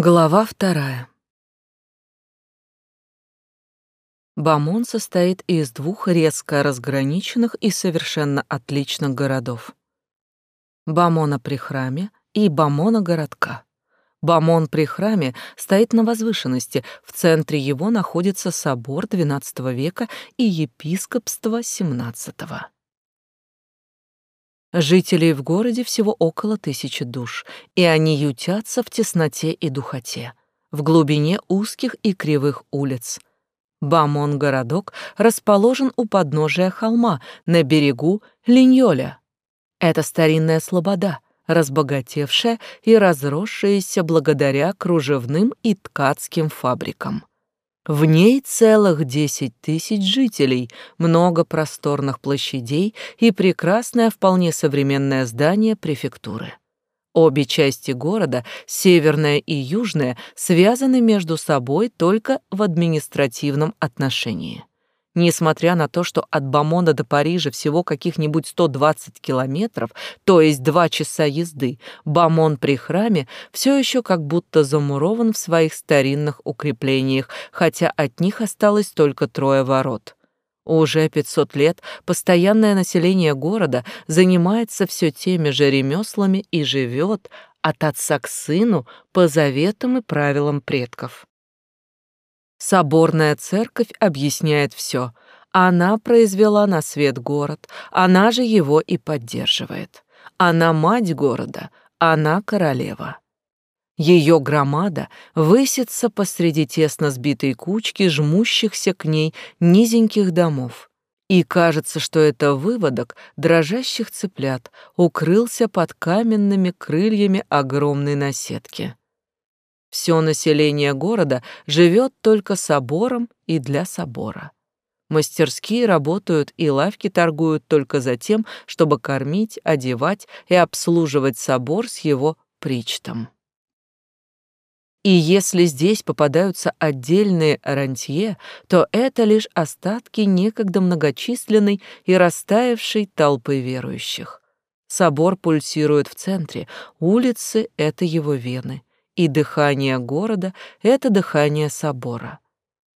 Глава вторая. Бамон состоит из двух резко разграниченных и совершенно отличных городов. Бамона при храме и Бамона городка. Бамон при храме стоит на возвышенности, в центре его находится собор XII века и епископство XVII. Жителей в городе всего около тысячи душ, и они ютятся в тесноте и духоте, в глубине узких и кривых улиц. Бамон-городок расположен у подножия холма на берегу Линьоля. Это старинная слобода, разбогатевшая и разросшаяся благодаря кружевным и ткацким фабрикам. В ней целых десять тысяч жителей, много просторных площадей и прекрасное вполне современное здание префектуры. Обе части города, северная и южная, связаны между собой только в административном отношении. Несмотря на то, что от Бамона до Парижа всего каких-нибудь 120 километров, то есть два часа езды, Бамон при храме все еще как будто замурован в своих старинных укреплениях, хотя от них осталось только трое ворот. Уже 500 лет постоянное население города занимается все теми же ремеслами и живет от отца к сыну по заветам и правилам предков. Соборная церковь объясняет все. Она произвела на свет город, она же его и поддерживает. Она мать города, она королева. Ее громада высится посреди тесно сбитой кучки жмущихся к ней низеньких домов. И кажется, что это выводок дрожащих цыплят укрылся под каменными крыльями огромной наседки. Все население города живет только собором и для собора. Мастерские работают и лавки торгуют только за тем, чтобы кормить, одевать и обслуживать собор с его причтом. И если здесь попадаются отдельные рантье, то это лишь остатки некогда многочисленной и растаявшей толпы верующих. Собор пульсирует в центре, улицы — это его вены и дыхание города — это дыхание собора.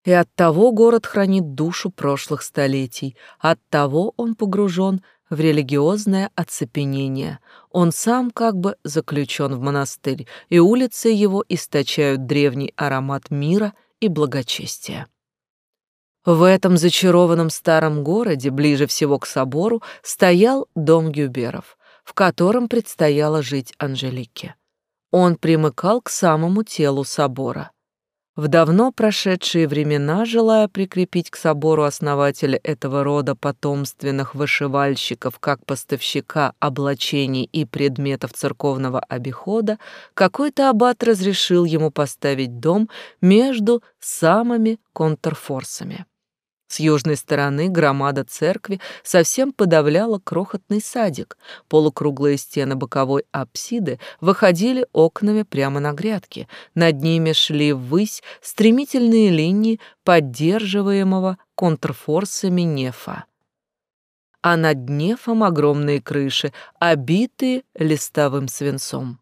И оттого город хранит душу прошлых столетий, оттого он погружен в религиозное оцепенение. Он сам как бы заключен в монастырь, и улицы его источают древний аромат мира и благочестия. В этом зачарованном старом городе, ближе всего к собору, стоял дом Гюберов, в котором предстояло жить Анжелике. Он примыкал к самому телу собора. В давно прошедшие времена, желая прикрепить к собору основателя этого рода потомственных вышивальщиков как поставщика облачений и предметов церковного обихода, какой-то аббат разрешил ему поставить дом между самыми контрфорсами. С южной стороны громада церкви совсем подавляла крохотный садик. Полукруглые стены боковой апсиды выходили окнами прямо на грядки. Над ними шли ввысь стремительные линии поддерживаемого контрфорсами нефа. А над нефом огромные крыши, обитые листовым свинцом.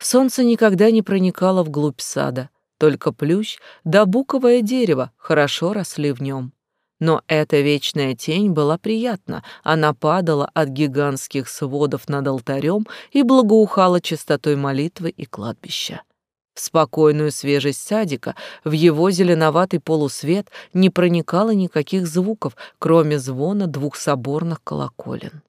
Солнце никогда не проникало вглубь сада. Только плющ да буковое дерево хорошо росли в нем. Но эта вечная тень была приятна, она падала от гигантских сводов над алтарем и благоухала чистотой молитвы и кладбища. В спокойную свежесть садика, в его зеленоватый полусвет не проникало никаких звуков, кроме звона двух соборных колоколен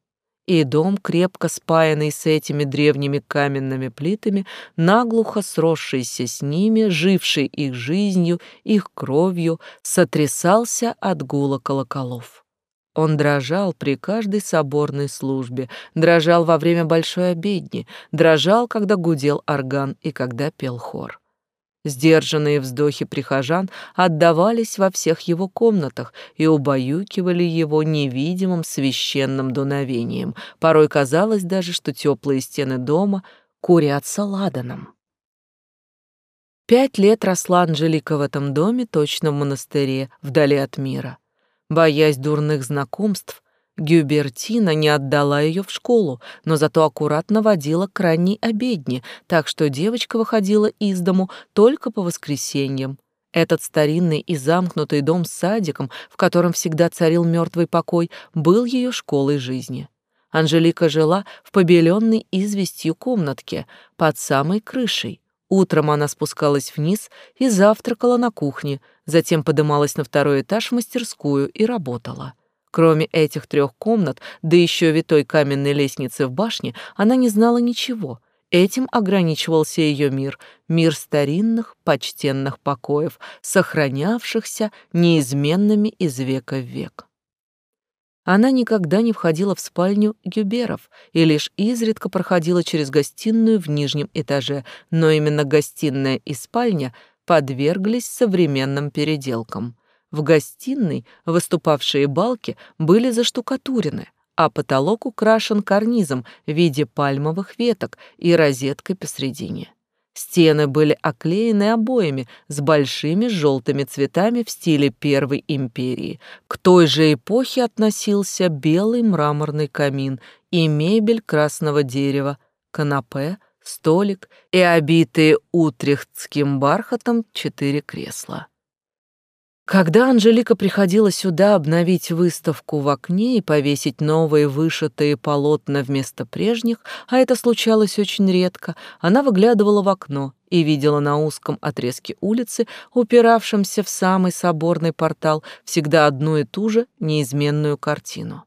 и дом, крепко спаянный с этими древними каменными плитами, наглухо сросшийся с ними, живший их жизнью, их кровью, сотрясался от гула колоколов. Он дрожал при каждой соборной службе, дрожал во время большой обедни, дрожал, когда гудел орган и когда пел хор. Сдержанные вздохи прихожан отдавались во всех его комнатах и убаюкивали его невидимым священным дуновением. Порой казалось даже, что теплые стены дома курятся ладаном. Пять лет росла Анжелика в этом доме, точно в монастыре, вдали от мира. Боясь дурных знакомств, Гюбертина не отдала ее в школу, но зато аккуратно водила к ранней обедне, так что девочка выходила из дому только по воскресеньям. Этот старинный и замкнутый дом с садиком, в котором всегда царил мертвый покой, был ее школой жизни. Анжелика жила в побеленной известью комнатке под самой крышей. Утром она спускалась вниз и завтракала на кухне, затем подымалась на второй этаж в мастерскую и работала. Кроме этих трех комнат, да еще витой каменной лестницы в башне, она не знала ничего. Этим ограничивался ее мир, мир старинных, почтенных покоев, сохранявшихся неизменными из века в век. Она никогда не входила в спальню Гюберов и лишь изредка проходила через гостиную в нижнем этаже, но именно гостиная и спальня подверглись современным переделкам. В гостиной выступавшие балки были заштукатурены, а потолок украшен карнизом в виде пальмовых веток и розеткой посредине. Стены были оклеены обоями с большими желтыми цветами в стиле Первой империи. К той же эпохе относился белый мраморный камин и мебель красного дерева, канапе, столик и обитые утрехтским бархатом четыре кресла. Когда Анжелика приходила сюда обновить выставку в окне и повесить новые вышитые полотна вместо прежних, а это случалось очень редко, она выглядывала в окно и видела на узком отрезке улицы, упиравшемся в самый соборный портал, всегда одну и ту же неизменную картину.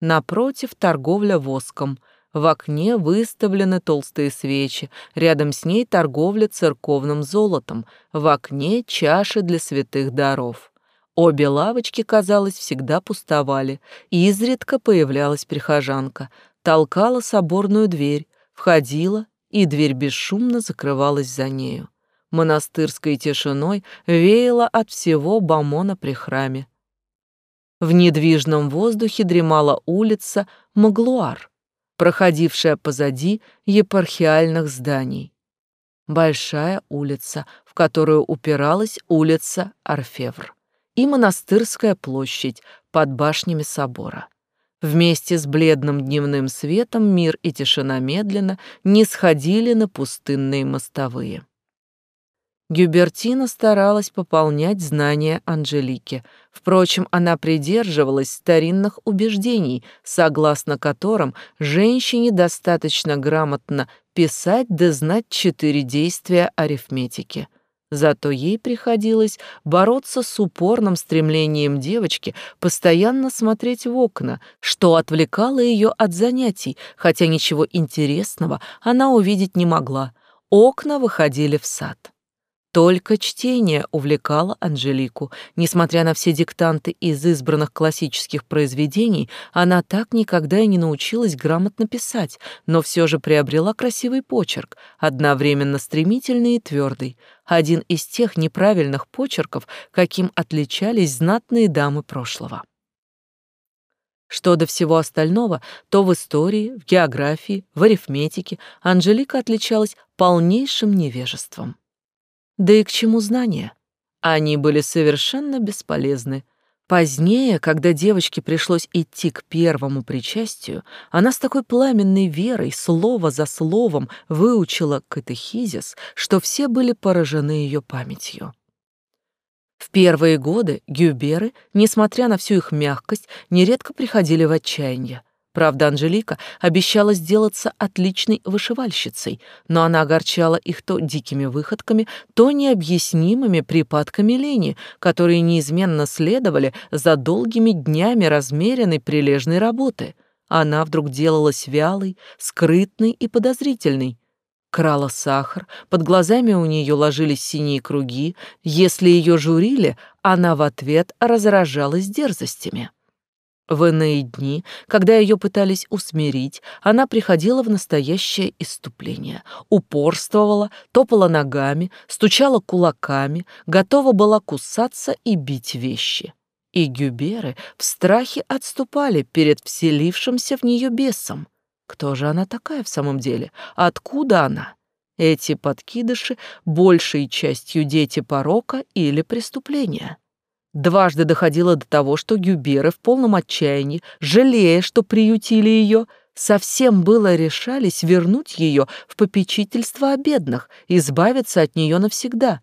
Напротив торговля воском — в окне выставлены толстые свечи, рядом с ней торговля церковным золотом, в окне чаши для святых даров. Обе лавочки, казалось, всегда пустовали, и изредка появлялась прихожанка, толкала соборную дверь, входила, и дверь бесшумно закрывалась за нею. Монастырской тишиной веяло от всего бомона при храме. В недвижном воздухе дремала улица Маглуар — проходившая позади епархиальных зданий. Большая улица, в которую упиралась улица Орфевр, и монастырская площадь под башнями собора. Вместе с бледным дневным светом мир и тишина медленно не сходили на пустынные мостовые. Гюбертина старалась пополнять знания Анжелики. Впрочем, она придерживалась старинных убеждений, согласно которым женщине достаточно грамотно писать да знать четыре действия арифметики. Зато ей приходилось бороться с упорным стремлением девочки постоянно смотреть в окна, что отвлекало ее от занятий, хотя ничего интересного она увидеть не могла. Окна выходили в сад. Только чтение увлекало Анжелику. Несмотря на все диктанты из избранных классических произведений, она так никогда и не научилась грамотно писать, но все же приобрела красивый почерк, одновременно стремительный и твердый, один из тех неправильных почерков, каким отличались знатные дамы прошлого. Что до всего остального, то в истории, в географии, в арифметике Анжелика отличалась полнейшим невежеством. Да и к чему знания? Они были совершенно бесполезны. Позднее, когда девочке пришлось идти к первому причастию, она с такой пламенной верой слово за словом выучила катехизис, что все были поражены ее памятью. В первые годы гюберы, несмотря на всю их мягкость, нередко приходили в отчаяние. Правда, Анжелика обещала сделаться отличной вышивальщицей, но она огорчала их то дикими выходками, то необъяснимыми припадками лени, которые неизменно следовали за долгими днями размеренной прилежной работы. Она вдруг делалась вялой, скрытной и подозрительной. Крала сахар, под глазами у нее ложились синие круги, если ее журили, она в ответ разражалась дерзостями. В иные дни, когда ее пытались усмирить, она приходила в настоящее иступление, упорствовала, топала ногами, стучала кулаками, готова была кусаться и бить вещи. И гюберы в страхе отступали перед вселившимся в нее бесом. Кто же она такая в самом деле? Откуда она? Эти подкидыши большей частью дети порока или преступления. Дважды доходило до того, что Гюберы в полном отчаянии, жалея, что приютили ее, совсем было решались вернуть ее в попечительство о бедных, избавиться от нее навсегда.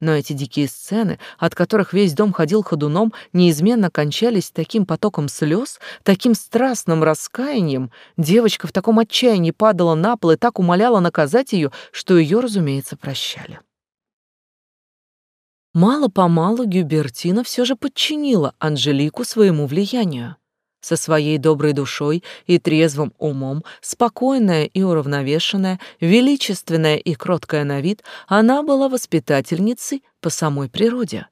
Но эти дикие сцены, от которых весь дом ходил ходуном, неизменно кончались таким потоком слез, таким страстным раскаянием. Девочка в таком отчаянии падала на пол и так умоляла наказать ее, что ее, разумеется, прощали. Мало-помалу Гюбертина все же подчинила Анжелику своему влиянию. Со своей доброй душой и трезвым умом, спокойная и уравновешенная, величественная и кроткая на вид, она была воспитательницей по самой природе.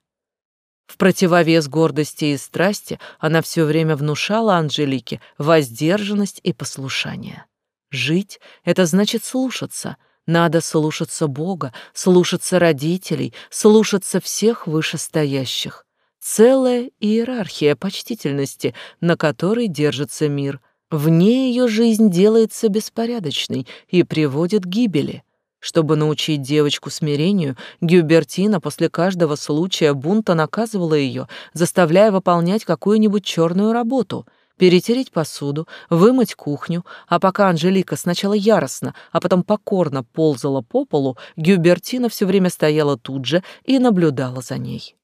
В противовес гордости и страсти она все время внушала Анжелике воздержанность и послушание. Жить — это значит слушаться — надо слушаться Бога, слушаться родителей, слушаться всех вышестоящих. Целая иерархия почтительности, на которой держится мир. Вне ее жизнь делается беспорядочной и приводит к гибели. Чтобы научить девочку смирению, Гюбертина после каждого случая бунта наказывала ее, заставляя выполнять какую-нибудь черную работу — перетереть посуду, вымыть кухню, а пока Анжелика сначала яростно, а потом покорно ползала по полу, Гюбертина все время стояла тут же и наблюдала за ней.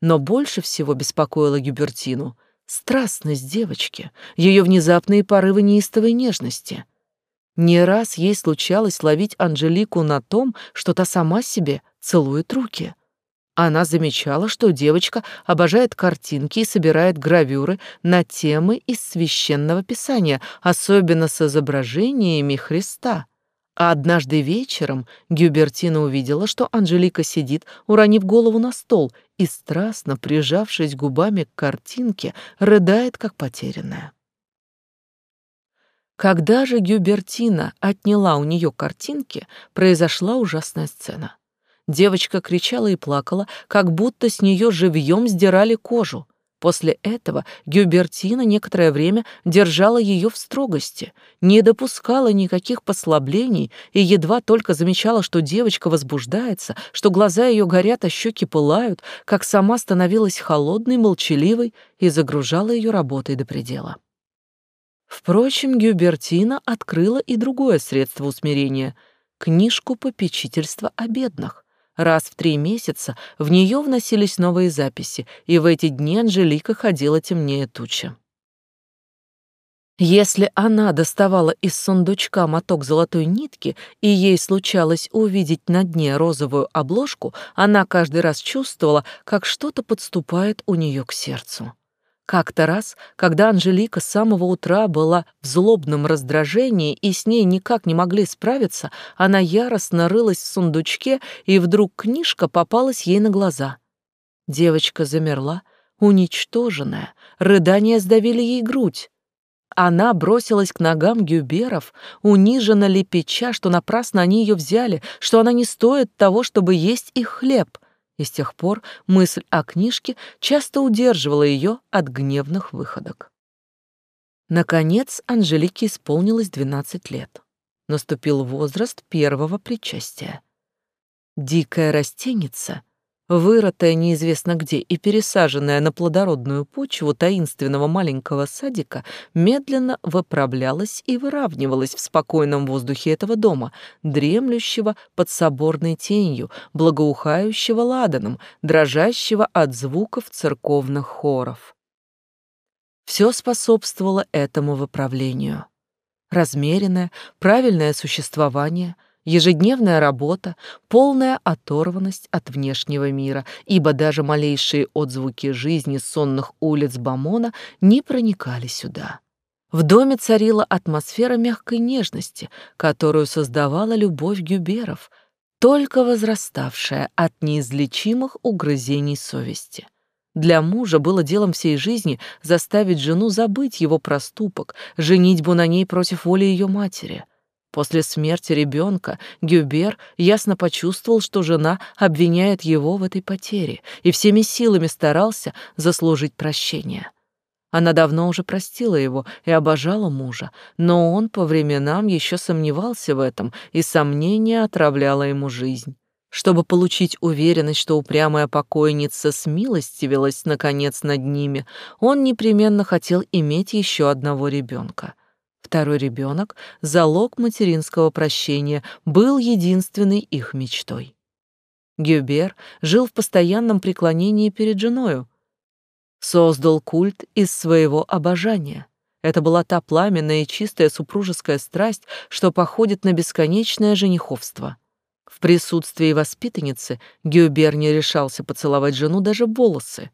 Но больше всего беспокоила Гюбертину страстность девочки, ее внезапные порывы неистовой нежности. Не раз ей случалось ловить Анжелику на том, что та сама себе целует руки — она замечала, что девочка обожает картинки и собирает гравюры на темы из священного писания, особенно с изображениями Христа. А однажды вечером Гюбертина увидела, что Анжелика сидит, уронив голову на стол, и, страстно прижавшись губами к картинке, рыдает, как потерянная. Когда же Гюбертина отняла у нее картинки, произошла ужасная сцена. Девочка кричала и плакала, как будто с нее живьем сдирали кожу. После этого Гюбертина некоторое время держала ее в строгости, не допускала никаких послаблений и едва только замечала, что девочка возбуждается, что глаза ее горят, а щеки пылают, как сама становилась холодной, молчаливой и загружала ее работой до предела. Впрочем, Гюбертина открыла и другое средство усмирения — книжку попечительства о бедных. Раз в три месяца в нее вносились новые записи, и в эти дни Анжелика ходила темнее тучи. Если она доставала из сундучка моток золотой нитки, и ей случалось увидеть на дне розовую обложку, она каждый раз чувствовала, как что-то подступает у нее к сердцу. Как-то раз, когда Анжелика с самого утра была в злобном раздражении и с ней никак не могли справиться, она яростно рылась в сундучке, и вдруг книжка попалась ей на глаза. Девочка замерла, уничтоженная, рыдания сдавили ей грудь. Она бросилась к ногам Гюберов, униженно лепеча, что напрасно они ее взяли, что она не стоит того, чтобы есть их хлеб — и с тех пор мысль о книжке часто удерживала ее от гневных выходок. Наконец Анжелике исполнилось 12 лет. Наступил возраст первого причастия. Дикая растеница вырытая неизвестно где и пересаженная на плодородную почву таинственного маленького садика, медленно выправлялась и выравнивалась в спокойном воздухе этого дома, дремлющего под соборной тенью, благоухающего ладаном, дрожащего от звуков церковных хоров. Все способствовало этому выправлению. Размеренное, правильное существование — ежедневная работа, полная оторванность от внешнего мира, ибо даже малейшие отзвуки жизни сонных улиц Бамона не проникали сюда. В доме царила атмосфера мягкой нежности, которую создавала любовь Гюберов, только возраставшая от неизлечимых угрызений совести. Для мужа было делом всей жизни заставить жену забыть его проступок, женитьбу на ней против воли ее матери. После смерти ребенка Гюбер ясно почувствовал, что жена обвиняет его в этой потере и всеми силами старался заслужить прощение. Она давно уже простила его и обожала мужа, но он по временам еще сомневался в этом, и сомнение отравляло ему жизнь. Чтобы получить уверенность, что упрямая покойница смилостивилась, наконец, над ними, он непременно хотел иметь еще одного ребенка. Второй ребенок, залог материнского прощения, был единственной их мечтой. Гюбер жил в постоянном преклонении перед женою, создал культ из своего обожания. Это была та пламенная и чистая супружеская страсть, что походит на бесконечное жениховство. В присутствии воспитанницы Гюбер не решался поцеловать жену даже волосы.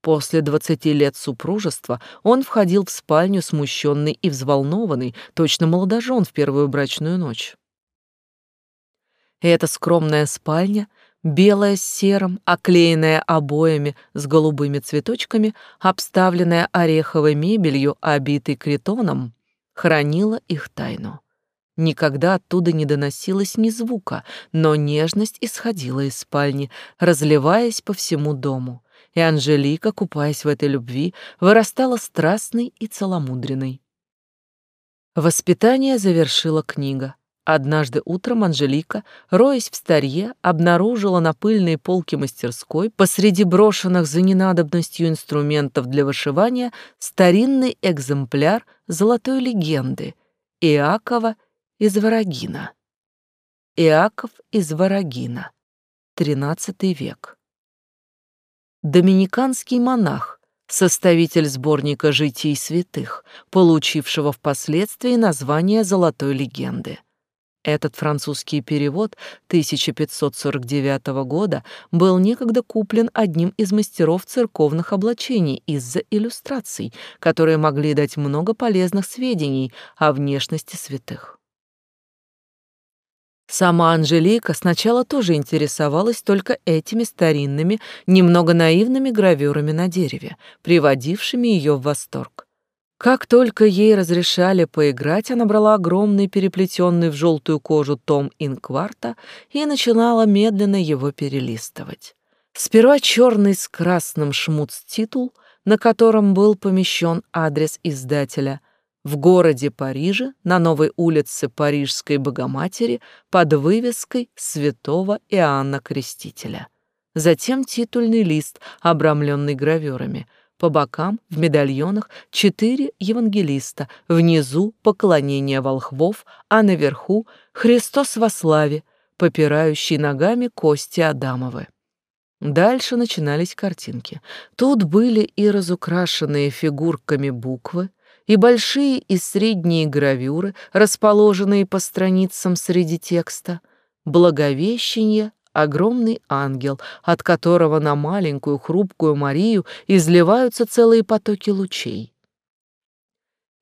После двадцати лет супружества он входил в спальню смущенный и взволнованный, точно молодожен в первую брачную ночь. Эта скромная спальня, белая с серым, оклеенная обоями с голубыми цветочками, обставленная ореховой мебелью, обитой критоном, хранила их тайну. Никогда оттуда не доносилось ни звука, но нежность исходила из спальни, разливаясь по всему дому. И Анжелика, купаясь в этой любви, вырастала страстной и целомудренной. Воспитание завершила книга. Однажды утром Анжелика, роясь в старье, обнаружила на пыльной полке мастерской посреди брошенных за ненадобностью инструментов для вышивания старинный экземпляр золотой легенды Иакова из Ворогина. Иаков из Ворогина, XIII век. Доминиканский монах, составитель сборника житий святых, получившего впоследствии название «Золотой легенды». Этот французский перевод 1549 года был некогда куплен одним из мастеров церковных облачений из-за иллюстраций, которые могли дать много полезных сведений о внешности святых. Сама Анжелика сначала тоже интересовалась только этими старинными, немного наивными гравюрами на дереве, приводившими ее в восторг. Как только ей разрешали поиграть, она брала огромный переплетенный в желтую кожу том инкварта и начинала медленно его перелистывать. Сперва черный с красным шмуц-титул, на котором был помещен адрес издателя, в городе Париже на новой улице Парижской Богоматери под вывеской Святого Иоанна Крестителя. Затем титульный лист, обрамленный гравюрами. По бокам, в медальонах, четыре евангелиста, внизу поклонение волхвов, а наверху Христос во славе, попирающий ногами кости Адамовы. Дальше начинались картинки. Тут были и разукрашенные фигурками буквы, и большие и средние гравюры, расположенные по страницам среди текста. Благовещение — огромный ангел, от которого на маленькую хрупкую Марию изливаются целые потоки лучей.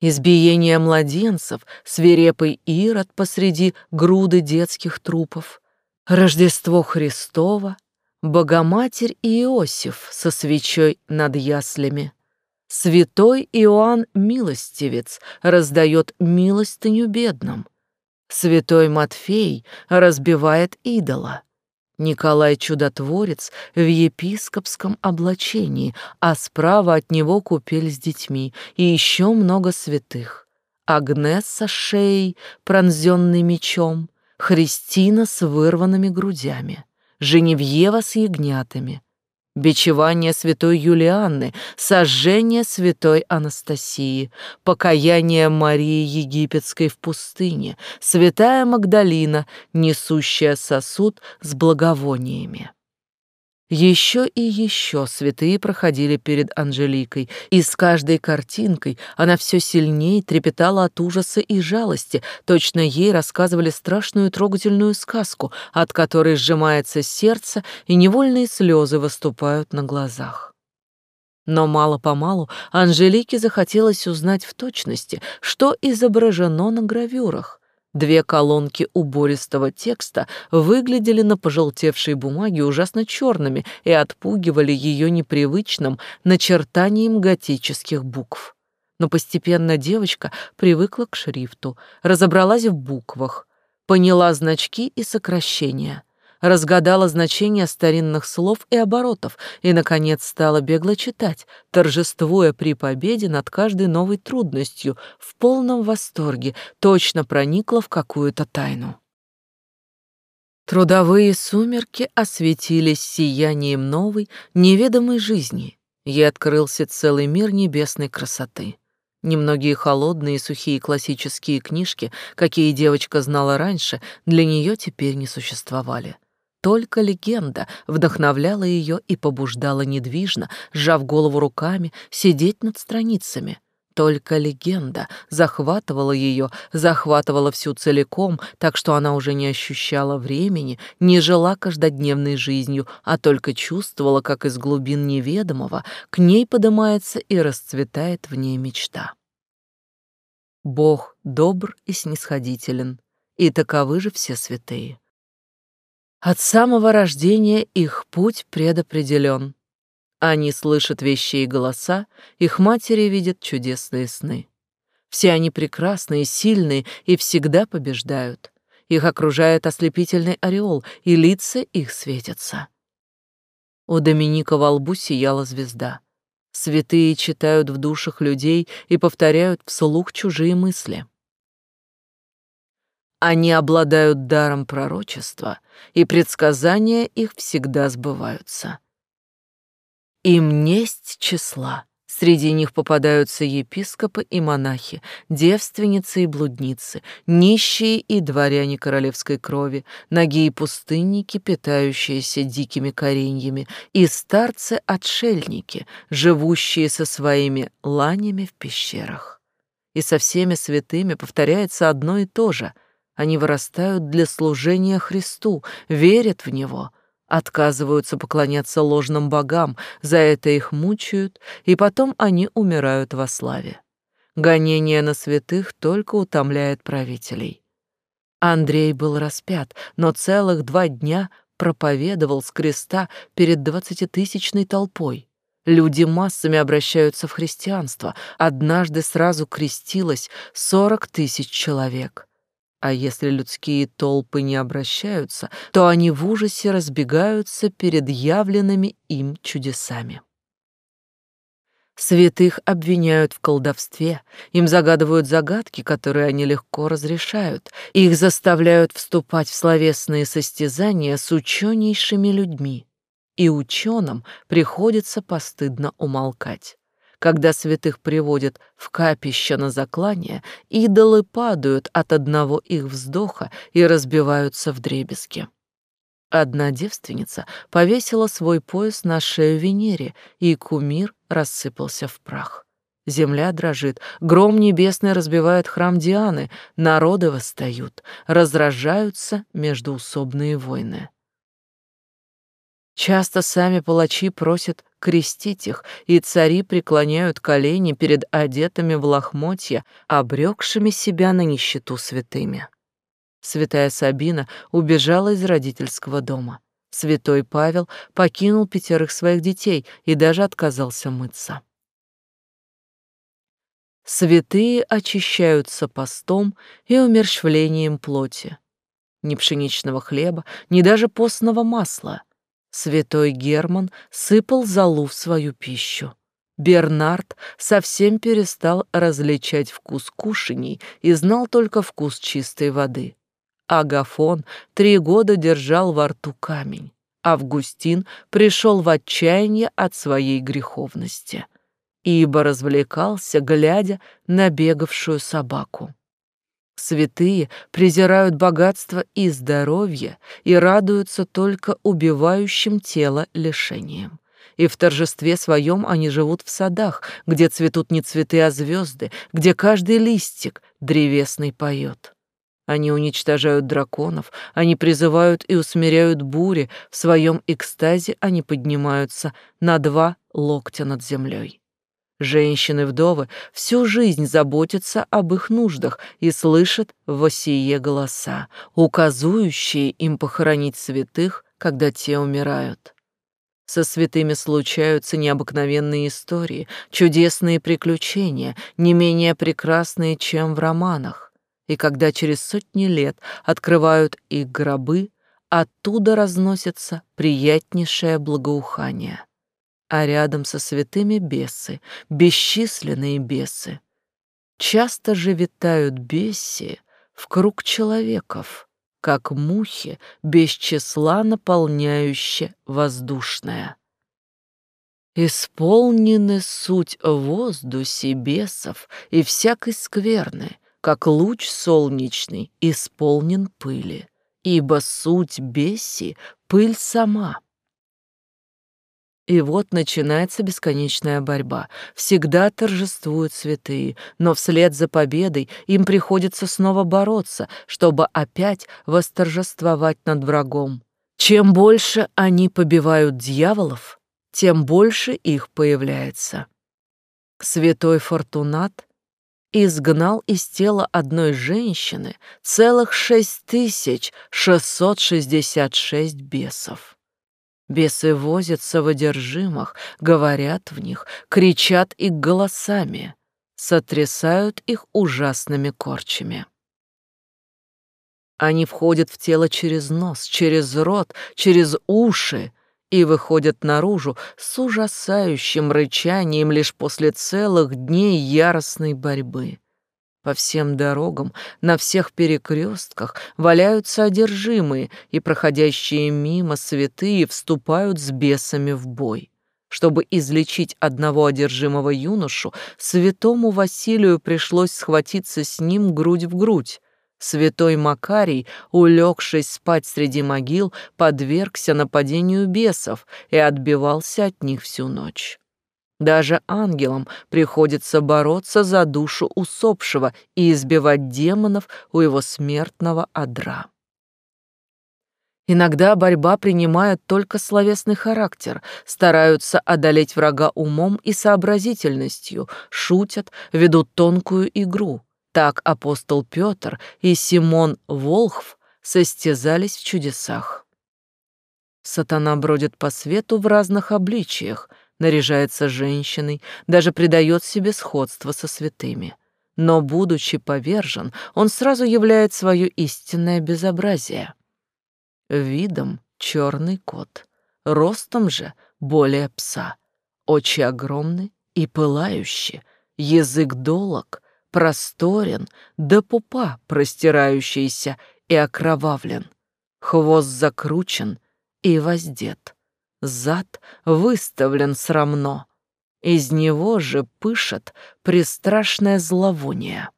Избиение младенцев, свирепый Ирод посреди груды детских трупов, Рождество Христово, Богоматерь Иосиф со свечой над яслями. Святой Иоанн Милостивец раздает милостыню бедным. Святой Матфей разбивает идола. Николай Чудотворец в епископском облачении, а справа от него купель с детьми и еще много святых. Агнесса шеей, пронзенной мечом, Христина с вырванными грудями, Женевьева с ягнятами, бичевание святой Юлианны, сожжение святой Анастасии, покаяние Марии Египетской в пустыне, святая Магдалина, несущая сосуд с благовониями. Еще и еще святые проходили перед Анжеликой, и с каждой картинкой она все сильнее трепетала от ужаса и жалости, точно ей рассказывали страшную трогательную сказку, от которой сжимается сердце, и невольные слезы выступают на глазах. Но мало-помалу Анжелике захотелось узнать в точности, что изображено на гравюрах — Две колонки убористого текста выглядели на пожелтевшей бумаге ужасно черными и отпугивали ее непривычным начертанием готических букв. Но постепенно девочка привыкла к шрифту, разобралась в буквах, поняла значки и сокращения разгадала значение старинных слов и оборотов и, наконец, стала бегло читать, торжествуя при победе над каждой новой трудностью, в полном восторге, точно проникла в какую-то тайну. Трудовые сумерки осветились сиянием новой, неведомой жизни. Ей открылся целый мир небесной красоты. Немногие холодные и сухие классические книжки, какие девочка знала раньше, для нее теперь не существовали. Только легенда вдохновляла ее и побуждала недвижно, сжав голову руками, сидеть над страницами. Только легенда захватывала ее, захватывала всю целиком, так что она уже не ощущала времени, не жила каждодневной жизнью, а только чувствовала, как из глубин неведомого к ней поднимается и расцветает в ней мечта. Бог добр и снисходителен, и таковы же все святые. От самого рождения их путь предопределен. Они слышат вещи и голоса, их матери видят чудесные сны. Все они прекрасные, сильные и всегда побеждают. Их окружает ослепительный ореол, и лица их светятся. У Доминика во лбу сияла звезда. Святые читают в душах людей и повторяют вслух чужие мысли. Они обладают даром пророчества, и предсказания их всегда сбываются. Им несть числа. Среди них попадаются епископы и монахи, девственницы и блудницы, нищие и дворяне королевской крови, ноги и пустынники, питающиеся дикими кореньями, и старцы-отшельники, живущие со своими ланями в пещерах. И со всеми святыми повторяется одно и то же. Они вырастают для служения Христу, верят в Него, отказываются поклоняться ложным богам, за это их мучают, и потом они умирают во славе. Гонение на святых только утомляет правителей. Андрей был распят, но целых два дня проповедовал с креста перед двадцатитысячной толпой. Люди массами обращаются в христианство. Однажды сразу крестилось сорок тысяч человек. А если людские толпы не обращаются, то они в ужасе разбегаются перед явленными им чудесами. Святых обвиняют в колдовстве, им загадывают загадки, которые они легко разрешают, их заставляют вступать в словесные состязания с ученейшими людьми, и ученым приходится постыдно умолкать. Когда святых приводят в капище на заклание, идолы падают от одного их вздоха и разбиваются в дребезги. Одна девственница повесила свой пояс на шею Венере, и кумир рассыпался в прах. Земля дрожит, гром небесный разбивает храм Дианы, народы восстают, разражаются междуусобные войны. Часто сами палачи просят крестить их, и цари преклоняют колени перед одетыми в лохмотья, обрекшими себя на нищету святыми. Святая Сабина убежала из родительского дома. Святой Павел покинул пятерых своих детей и даже отказался мыться. Святые очищаются постом и умерщвлением плоти. Ни пшеничного хлеба, ни даже постного масла — Святой Герман сыпал золу в свою пищу. Бернард совсем перестал различать вкус кушаний и знал только вкус чистой воды. Агафон три года держал во рту камень. Августин пришел в отчаяние от своей греховности, ибо развлекался, глядя на бегавшую собаку. Святые презирают богатство и здоровье и радуются только убивающим тело лишением. И в торжестве своем они живут в садах, где цветут не цветы, а звезды, где каждый листик древесный поет. Они уничтожают драконов, они призывают и усмиряют бури, в своем экстазе они поднимаются на два локтя над землей. Женщины-вдовы всю жизнь заботятся об их нуждах и слышат в осие голоса, указующие им похоронить святых, когда те умирают. Со святыми случаются необыкновенные истории, чудесные приключения, не менее прекрасные, чем в романах. И когда через сотни лет открывают их гробы, оттуда разносится приятнейшее благоухание а рядом со святыми бесы, бесчисленные бесы. Часто же витают беси в круг человеков, как мухи, без числа наполняющие воздушное. Исполнены суть воздухе бесов и всякой скверны, как луч солнечный исполнен пыли, ибо суть беси — пыль сама. И вот начинается бесконечная борьба. Всегда торжествуют святые, но вслед за победой им приходится снова бороться, чтобы опять восторжествовать над врагом. Чем больше они побивают дьяволов, тем больше их появляется. Святой Фортунат изгнал из тела одной женщины целых шесть тысяч шестьсот шестьдесят шесть бесов. Бесы возятся в одержимых, говорят в них, кричат их голосами, сотрясают их ужасными корчами. Они входят в тело через нос, через рот, через уши и выходят наружу с ужасающим рычанием лишь после целых дней яростной борьбы. По всем дорогам, на всех перекрестках валяются одержимые, и проходящие мимо святые вступают с бесами в бой. Чтобы излечить одного одержимого юношу, святому Василию пришлось схватиться с ним грудь в грудь. Святой Макарий, улегшись спать среди могил, подвергся нападению бесов и отбивался от них всю ночь. Даже ангелам приходится бороться за душу усопшего и избивать демонов у его смертного одра. Иногда борьба принимает только словесный характер, стараются одолеть врага умом и сообразительностью, шутят, ведут тонкую игру. Так апостол Петр и Симон Волхв состязались в чудесах. Сатана бродит по свету в разных обличиях — наряжается женщиной, даже придает себе сходство со святыми. Но, будучи повержен, он сразу являет свое истинное безобразие. Видом черный кот, ростом же более пса, очи огромны и пылающие, язык долог, просторен, до пупа простирающийся и окровавлен, хвост закручен и воздет зад выставлен срамно. Из него же пышет пристрашное зловоние.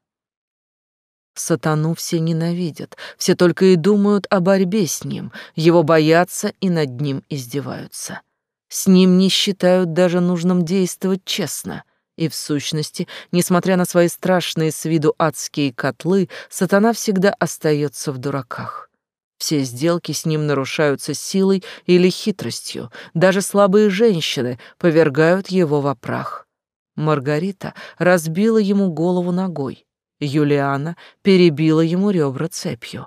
Сатану все ненавидят, все только и думают о борьбе с ним, его боятся и над ним издеваются. С ним не считают даже нужным действовать честно. И в сущности, несмотря на свои страшные с виду адские котлы, сатана всегда остается в дураках. Все сделки с ним нарушаются силой или хитростью. Даже слабые женщины повергают его во прах. Маргарита разбила ему голову ногой. Юлиана перебила ему ребра цепью.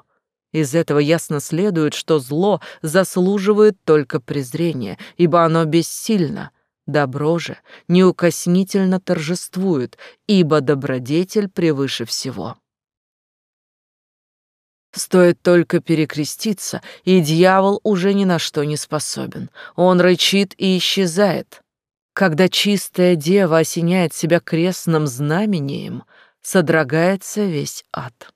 Из этого ясно следует, что зло заслуживает только презрения, ибо оно бессильно. Добро же неукоснительно торжествует, ибо добродетель превыше всего. Стоит только перекреститься, и дьявол уже ни на что не способен. Он рычит и исчезает. Когда чистая дева осеняет себя крестным знамением, содрогается весь ад.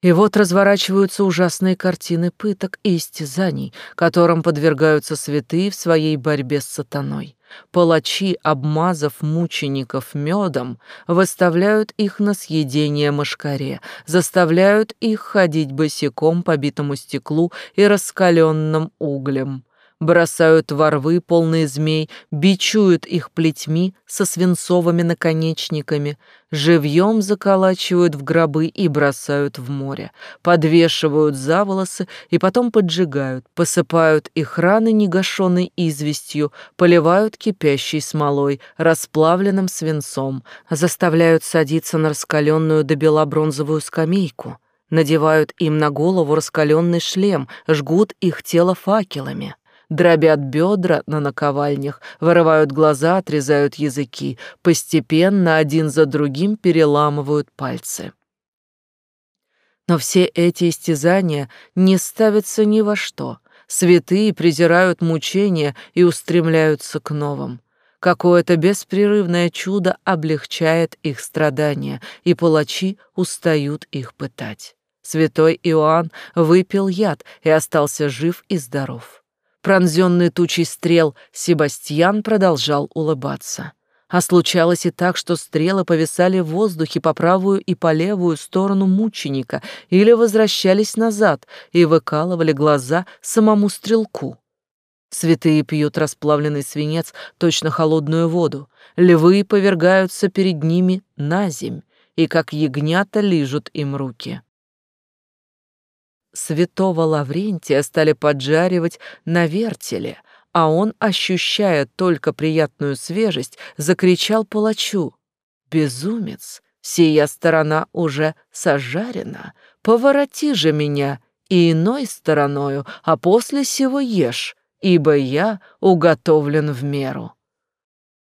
И вот разворачиваются ужасные картины пыток и истязаний, которым подвергаются святые в своей борьбе с сатаной. Палачи, обмазав мучеников медом, выставляют их на съедение мошкаре, заставляют их ходить босиком по битому стеклу и раскаленным углем бросают во рвы полные змей, бичуют их плетьми со свинцовыми наконечниками, живьем заколачивают в гробы и бросают в море, подвешивают за волосы и потом поджигают, посыпают их раны негашенной известью, поливают кипящей смолой, расплавленным свинцом, заставляют садиться на раскаленную до бела бронзовую скамейку, надевают им на голову раскаленный шлем, жгут их тело факелами дробят бедра на наковальнях, вырывают глаза, отрезают языки, постепенно один за другим переламывают пальцы. Но все эти истязания не ставятся ни во что. Святые презирают мучения и устремляются к новым. Какое-то беспрерывное чудо облегчает их страдания, и палачи устают их пытать. Святой Иоанн выпил яд и остался жив и здоров. Пронзенный тучей стрел, Себастьян продолжал улыбаться. А случалось и так, что стрелы повисали в воздухе по правую и по левую сторону мученика или возвращались назад и выкалывали глаза самому стрелку. Святые пьют расплавленный свинец, точно холодную воду. Львы повергаются перед ними на земь, и как ягнята лижут им руки. Святого Лаврентия стали поджаривать на вертеле — а он, ощущая только приятную свежесть, закричал палачу. «Безумец, сия сторона уже сожарена, повороти же меня и иной стороною, а после сего ешь, ибо я уготовлен в меру».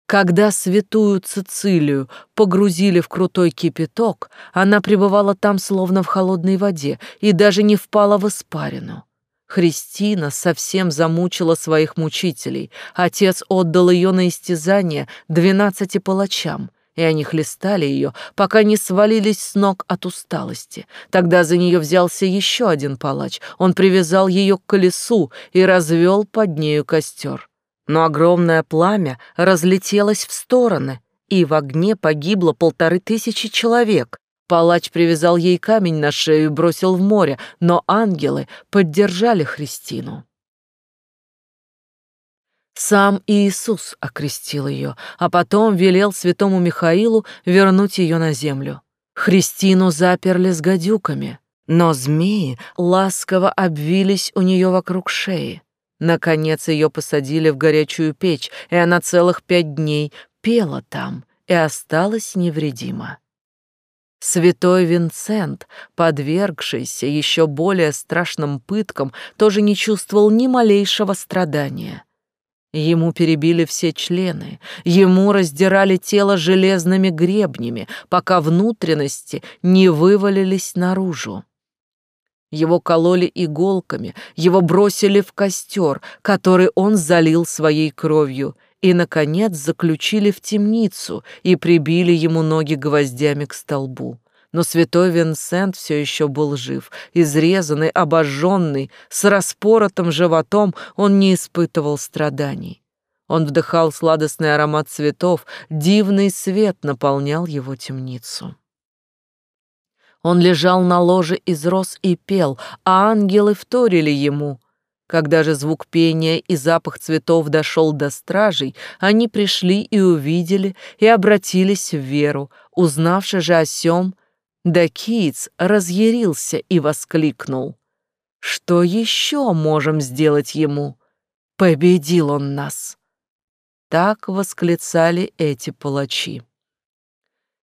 Когда святую Цицилию погрузили в крутой кипяток, она пребывала там словно в холодной воде и даже не впала в испарину. Христина совсем замучила своих мучителей. Отец отдал ее на истязание двенадцати палачам, и они хлестали ее, пока не свалились с ног от усталости. Тогда за нее взялся еще один палач. Он привязал ее к колесу и развел под нею костер. Но огромное пламя разлетелось в стороны, и в огне погибло полторы тысячи человек, Палач привязал ей камень на шею и бросил в море, но ангелы поддержали Христину. Сам Иисус окрестил ее, а потом велел святому Михаилу вернуть ее на землю. Христину заперли с гадюками, но змеи ласково обвились у нее вокруг шеи. Наконец ее посадили в горячую печь, и она целых пять дней пела там и осталась невредима. Святой Винсент, подвергшийся еще более страшным пыткам, тоже не чувствовал ни малейшего страдания. Ему перебили все члены, ему раздирали тело железными гребнями, пока внутренности не вывалились наружу. Его кололи иголками, его бросили в костер, который он залил своей кровью, и, наконец, заключили в темницу и прибили ему ноги гвоздями к столбу. Но святой Винсент все еще был жив, изрезанный, обожженный, с распоротым животом он не испытывал страданий. Он вдыхал сладостный аромат цветов, дивный свет наполнял его темницу. Он лежал на ложе из роз и пел, а ангелы вторили ему, когда же звук пения и запах цветов дошел до стражей, они пришли и увидели, и обратились в веру. Узнавши же о сем, Дакиец разъярился и воскликнул. «Что еще можем сделать ему? Победил он нас!» Так восклицали эти палачи.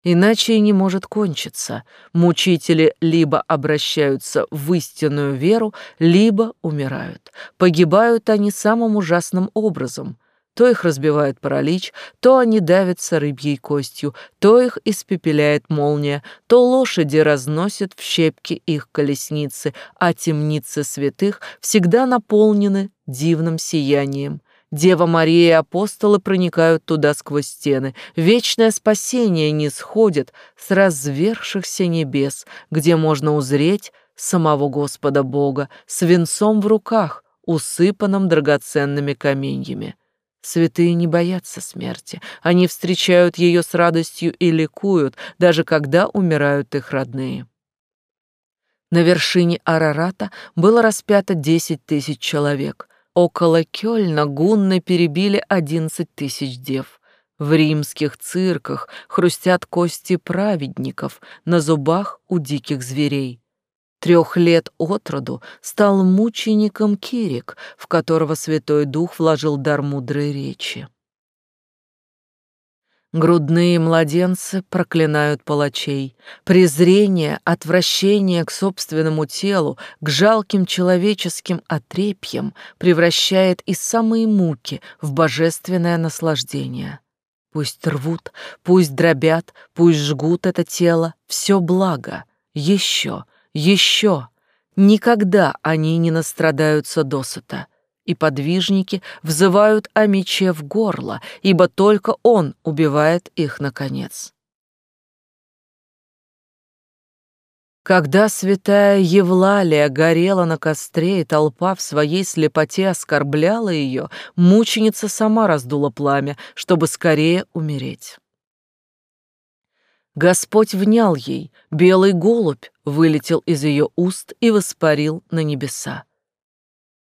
Иначе и не может кончиться. Мучители либо обращаются в истинную веру, либо умирают. Погибают они самым ужасным образом. То их разбивает паралич, то они давятся рыбьей костью, то их испепеляет молния, то лошади разносят в щепки их колесницы, а темницы святых всегда наполнены дивным сиянием. Дева Мария и апостолы проникают туда сквозь стены. Вечное спасение не сходит с развершихся небес, где можно узреть самого Господа Бога с венцом в руках, усыпанным драгоценными каменьями. Святые не боятся смерти. Они встречают ее с радостью и ликуют, даже когда умирают их родные. На вершине Арарата было распято десять тысяч человек. Около Кёльна гунны перебили одиннадцать тысяч дев. В римских цирках хрустят кости праведников на зубах у диких зверей. Трех лет от роду стал мучеником Кирик, в которого Святой Дух вложил дар мудрой речи. Грудные младенцы проклинают палачей. Презрение, отвращение к собственному телу, к жалким человеческим отрепьям превращает и самые муки в божественное наслаждение. Пусть рвут, пусть дробят, пусть жгут это тело, все благо. Еще, еще. Никогда они не настрадаются досыта и подвижники взывают о мече в горло, ибо только он убивает их наконец. Когда святая Евлалия горела на костре, и толпа в своей слепоте оскорбляла ее, мученица сама раздула пламя, чтобы скорее умереть. Господь внял ей, белый голубь вылетел из ее уст и воспарил на небеса.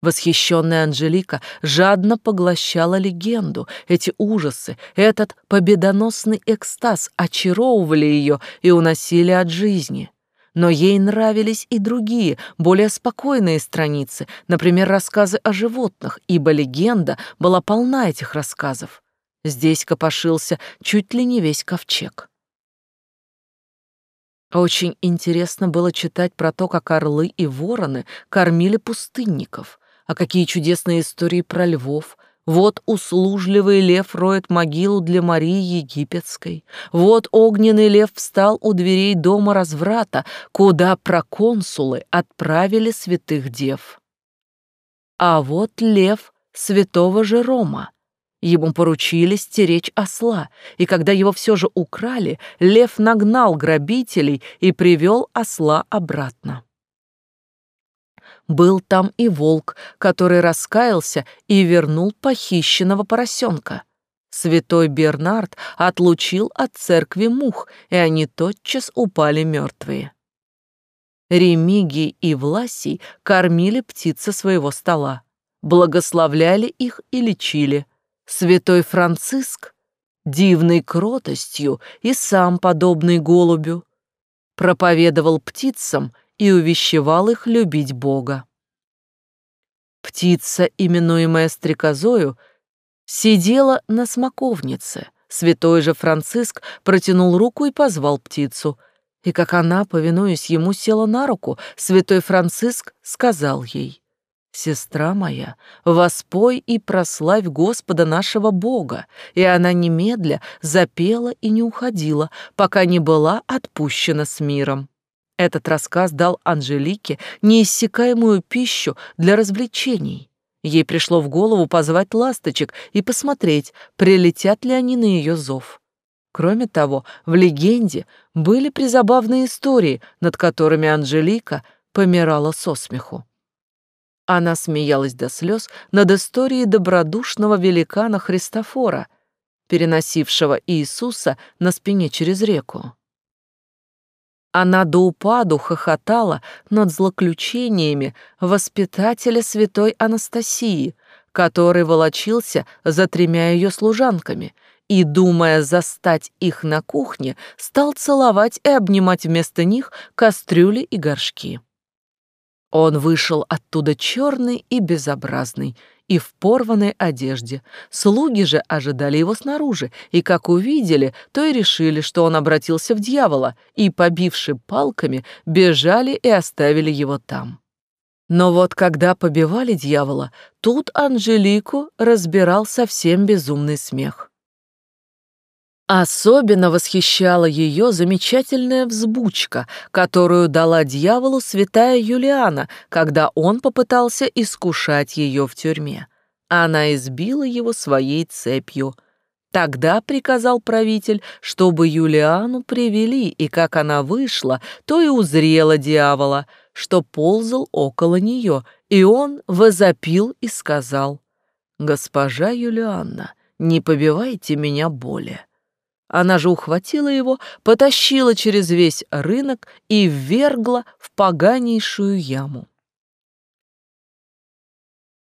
Восхищенная Анжелика жадно поглощала легенду. Эти ужасы, этот победоносный экстаз очаровывали ее и уносили от жизни. Но ей нравились и другие, более спокойные страницы, например, рассказы о животных, ибо легенда была полна этих рассказов. Здесь копошился чуть ли не весь ковчег. Очень интересно было читать про то, как орлы и вороны кормили пустынников, а какие чудесные истории про львов, вот услужливый лев роет могилу для Марии Египетской. Вот огненный лев встал у дверей дома разврата, куда проконсулы отправили святых дев. А вот лев святого Жерома. Ему поручили стеречь осла, и когда его все же украли, лев нагнал грабителей и привел осла обратно. Был там и волк, который раскаялся и вернул похищенного поросенка. Святой Бернард отлучил от церкви мух, и они тотчас упали мертвые. Ремигий и Власий кормили птицы своего стола, благословляли их и лечили. Святой Франциск, дивной кротостью и сам подобный голубю, проповедовал птицам и увещевал их любить Бога. Птица, именуемая стрекозою, сидела на смоковнице. Святой же Франциск протянул руку и позвал птицу. И как она, повинуясь ему, села на руку, святой Франциск сказал ей, «Сестра моя, воспой и прославь Господа нашего Бога». И она немедля запела и не уходила, пока не была отпущена с миром. Этот рассказ дал Анжелике неиссякаемую пищу для развлечений. Ей пришло в голову позвать ласточек и посмотреть, прилетят ли они на ее зов. Кроме того, в легенде были призабавные истории, над которыми Анжелика помирала со смеху. Она смеялась до слез над историей добродушного великана Христофора, переносившего Иисуса на спине через реку. Она до упаду хохотала над злоключениями воспитателя святой Анастасии, который волочился за тремя ее служанками и, думая застать их на кухне, стал целовать и обнимать вместо них кастрюли и горшки. Он вышел оттуда черный и безобразный, и в порванной одежде. Слуги же ожидали его снаружи, и как увидели, то и решили, что он обратился в дьявола, и, побивши палками, бежали и оставили его там. Но вот когда побивали дьявола, тут Анжелику разбирал совсем безумный смех. Особенно восхищала ее замечательная взбучка, которую дала дьяволу святая Юлиана, когда он попытался искушать ее в тюрьме. Она избила его своей цепью. Тогда приказал правитель, чтобы Юлиану привели, и как она вышла, то и узрела дьявола, что ползал около нее, и он возопил и сказал, «Госпожа Юлианна, не побивайте меня более». Она же ухватила его, потащила через весь рынок и ввергла в поганейшую яму.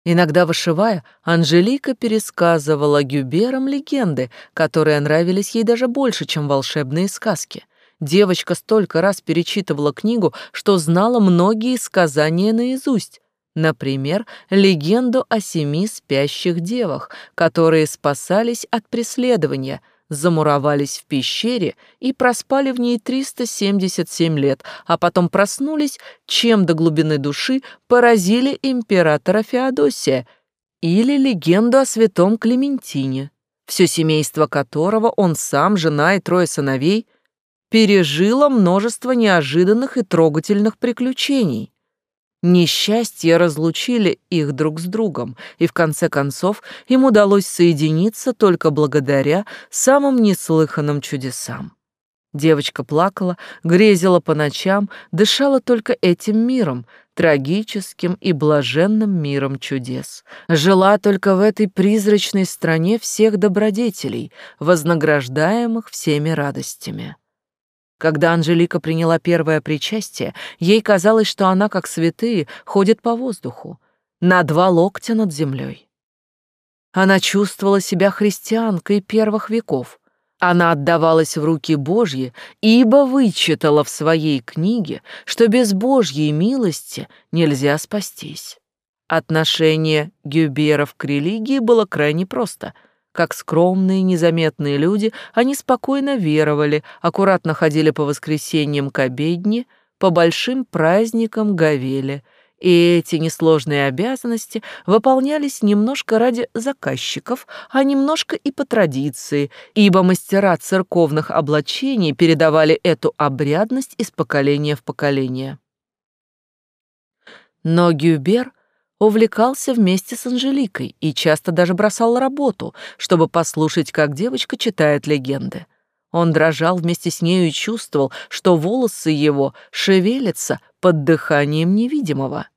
Иногда вышивая, Анжелика пересказывала Гюберам легенды, которые нравились ей даже больше, чем волшебные сказки. Девочка столько раз перечитывала книгу, что знала многие сказания наизусть. Например, легенду о семи спящих девах, которые спасались от преследования – замуровались в пещере и проспали в ней 377 лет, а потом проснулись, чем до глубины души поразили императора Феодосия или легенду о святом Клементине, все семейство которого он сам, жена и трое сыновей пережило множество неожиданных и трогательных приключений. Несчастья разлучили их друг с другом, и в конце концов им удалось соединиться только благодаря самым неслыханным чудесам. Девочка плакала, грезила по ночам, дышала только этим миром, трагическим и блаженным миром чудес. Жила только в этой призрачной стране всех добродетелей, вознаграждаемых всеми радостями. Когда Анжелика приняла первое причастие, ей казалось, что она, как святые, ходит по воздуху, на два локтя над землей. Она чувствовала себя христианкой первых веков — она отдавалась в руки Божьи, ибо вычитала в своей книге, что без Божьей милости нельзя спастись. Отношение гюберов к религии было крайне просто. Как скромные, незаметные люди, они спокойно веровали, аккуратно ходили по воскресеньям к обедне, по большим праздникам говели — и эти несложные обязанности выполнялись немножко ради заказчиков, а немножко и по традиции, ибо мастера церковных облачений передавали эту обрядность из поколения в поколение. Но Гюбер увлекался вместе с Анжеликой и часто даже бросал работу, чтобы послушать, как девочка читает легенды. Он дрожал вместе с нею и чувствовал, что волосы его шевелятся под дыханием невидимого.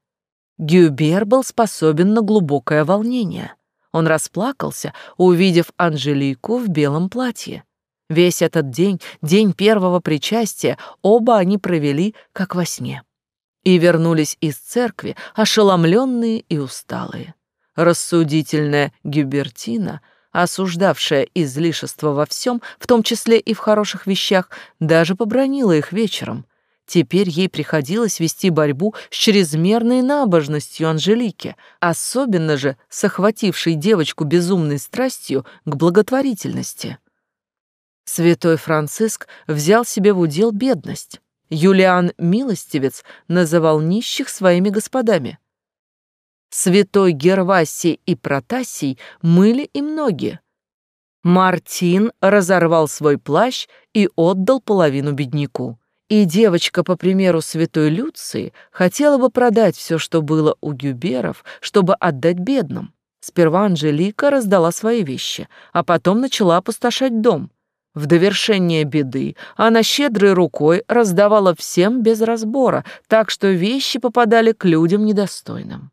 Гюбер был способен на глубокое волнение. Он расплакался, увидев Анжелику в белом платье. Весь этот день, день первого причастия, оба они провели как во сне. И вернулись из церкви, ошеломленные и усталые. Рассудительная Гюбертина — осуждавшая излишество во всем, в том числе и в хороших вещах, даже побронила их вечером. Теперь ей приходилось вести борьбу с чрезмерной набожностью Анжелики, особенно же с охватившей девочку безумной страстью к благотворительности. Святой Франциск взял себе в удел бедность. Юлиан Милостивец называл нищих своими господами. Святой Гервасий и Протасий мыли и многие. Мартин разорвал свой плащ и отдал половину бедняку. И девочка, по примеру святой Люции, хотела бы продать все, что было у гюберов, чтобы отдать бедным. Сперва Анжелика раздала свои вещи, а потом начала опустошать дом. В довершение беды она щедрой рукой раздавала всем без разбора, так что вещи попадали к людям недостойным.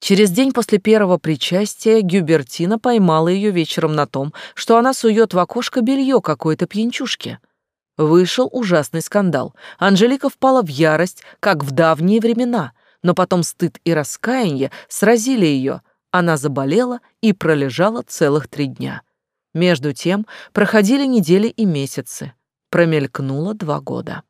Через день после первого причастия Гюбертина поймала ее вечером на том, что она сует в окошко белье какой-то пьянчушке. Вышел ужасный скандал. Анжелика впала в ярость, как в давние времена, но потом стыд и раскаяние сразили ее. Она заболела и пролежала целых три дня. Между тем проходили недели и месяцы. Промелькнуло два года.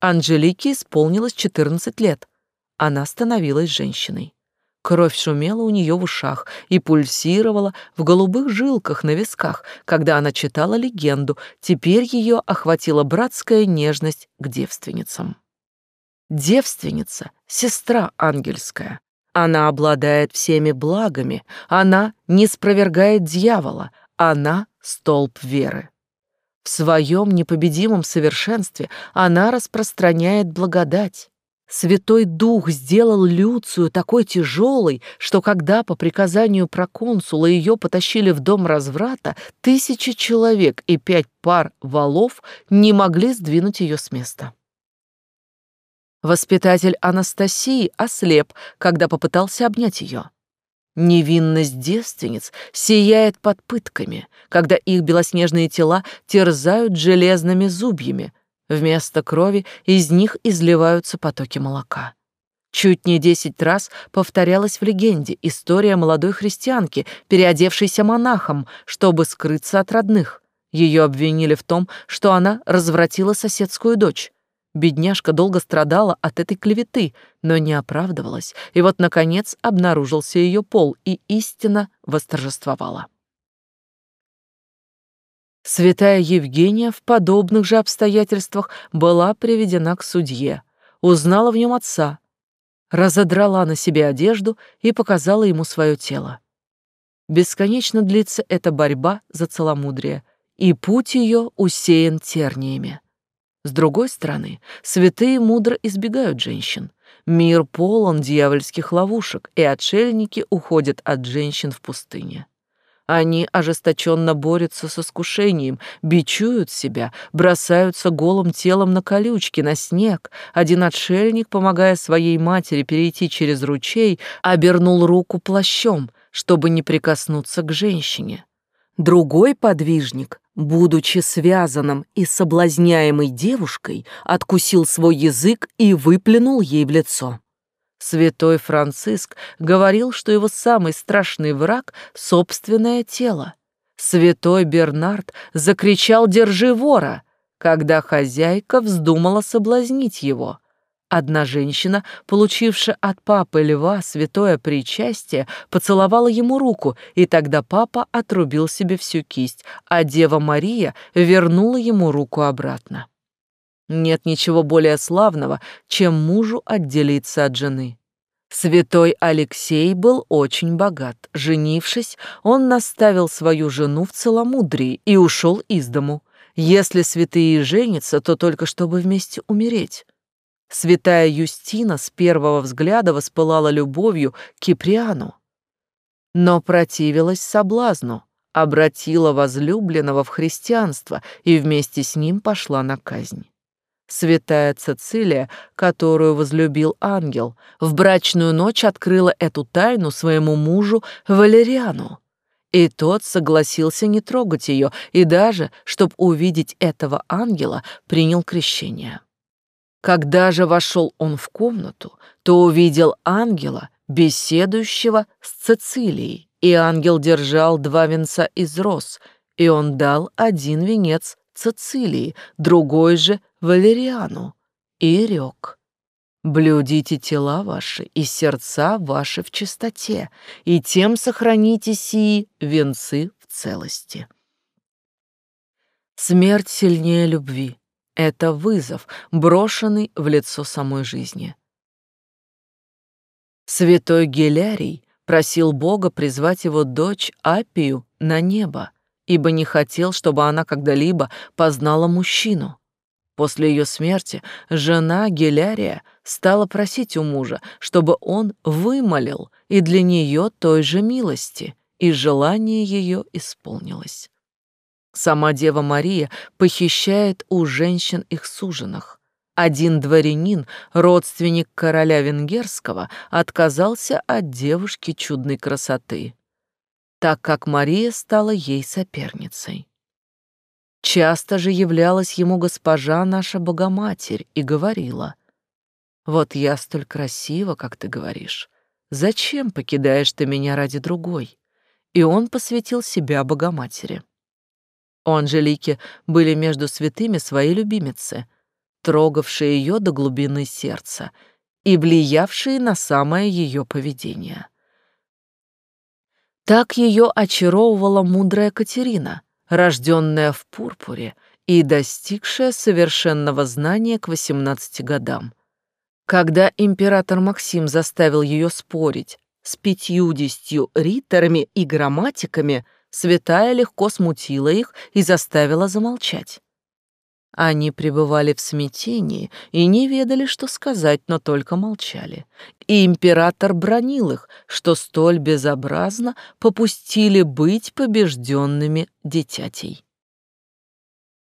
Анжелике исполнилось 14 лет. Она становилась женщиной. Кровь шумела у нее в ушах и пульсировала в голубых жилках на висках, когда она читала легенду. Теперь ее охватила братская нежность к девственницам. Девственница — сестра ангельская. Она обладает всеми благами, она не спровергает дьявола, она — столб веры. В своем непобедимом совершенстве она распространяет благодать. Святой Дух сделал Люцию такой тяжелой, что когда по приказанию проконсула ее потащили в дом разврата, тысячи человек и пять пар валов не могли сдвинуть ее с места. Воспитатель Анастасии ослеп, когда попытался обнять ее. Невинность девственниц сияет под пытками, когда их белоснежные тела терзают железными зубьями — Вместо крови из них изливаются потоки молока. Чуть не десять раз повторялась в легенде история молодой христианки, переодевшейся монахом, чтобы скрыться от родных. Ее обвинили в том, что она развратила соседскую дочь. Бедняжка долго страдала от этой клеветы, но не оправдывалась, и вот, наконец, обнаружился ее пол, и истина восторжествовала. Святая Евгения в подобных же обстоятельствах была приведена к судье, узнала в нем отца, разодрала на себе одежду и показала ему свое тело. Бесконечно длится эта борьба за целомудрие, и путь ее усеян терниями. С другой стороны, святые мудро избегают женщин. Мир полон дьявольских ловушек, и отшельники уходят от женщин в пустыне. Они ожесточенно борются с искушением, бичуют себя, бросаются голым телом на колючки, на снег. Один отшельник, помогая своей матери перейти через ручей, обернул руку плащом, чтобы не прикоснуться к женщине. Другой подвижник, будучи связанным и соблазняемой девушкой, откусил свой язык и выплюнул ей в лицо. Святой Франциск говорил, что его самый страшный враг — собственное тело. Святой Бернард закричал «Держи вора!», когда хозяйка вздумала соблазнить его. Одна женщина, получившая от папы льва святое причастие, поцеловала ему руку, и тогда папа отрубил себе всю кисть, а Дева Мария вернула ему руку обратно. Нет ничего более славного, чем мужу отделиться от жены. Святой Алексей был очень богат. Женившись, он наставил свою жену в целомудрии и ушел из дому. Если святые женятся, то только чтобы вместе умереть. Святая Юстина с первого взгляда воспылала любовью к Киприану, но противилась соблазну, обратила возлюбленного в христианство и вместе с ним пошла на казнь. Святая Цицилия, которую возлюбил ангел, в брачную ночь открыла эту тайну своему мужу Валериану. И тот согласился не трогать ее, и даже, чтобы увидеть этого ангела, принял крещение. Когда же вошел он в комнату, то увидел ангела, беседующего с Цицилией, и ангел держал два венца из роз, и он дал один венец Цицилии, другой же Валериану, и рек. Блюдите тела ваши и сердца ваши в чистоте, и тем сохраните сии венцы в целости. Смерть сильнее любви. Это вызов, брошенный в лицо самой жизни. Святой Гелярий просил Бога призвать его дочь Апию на небо, ибо не хотел, чтобы она когда-либо познала мужчину. После ее смерти жена Гелярия стала просить у мужа, чтобы он вымолил и для нее той же милости, и желание ее исполнилось. Сама Дева Мария похищает у женщин их суженых. Один дворянин, родственник короля венгерского, отказался от девушки чудной красоты, так как Мария стала ей соперницей. Часто же являлась ему госпожа наша Богоматерь и говорила, «Вот я столь красива, как ты говоришь. Зачем покидаешь ты меня ради другой?» И он посвятил себя Богоматери. У Анжелики были между святыми свои любимицы, трогавшие ее до глубины сердца и влиявшие на самое ее поведение. Так ее очаровывала мудрая Катерина, рожденная в пурпуре и достигшая совершенного знания к 18 годам. Когда император Максим заставил ее спорить с пятьюдесятью риторами и грамматиками, святая легко смутила их и заставила замолчать. Они пребывали в смятении и не ведали, что сказать, но только молчали. И император бронил их, что столь безобразно попустили быть побежденными детятей.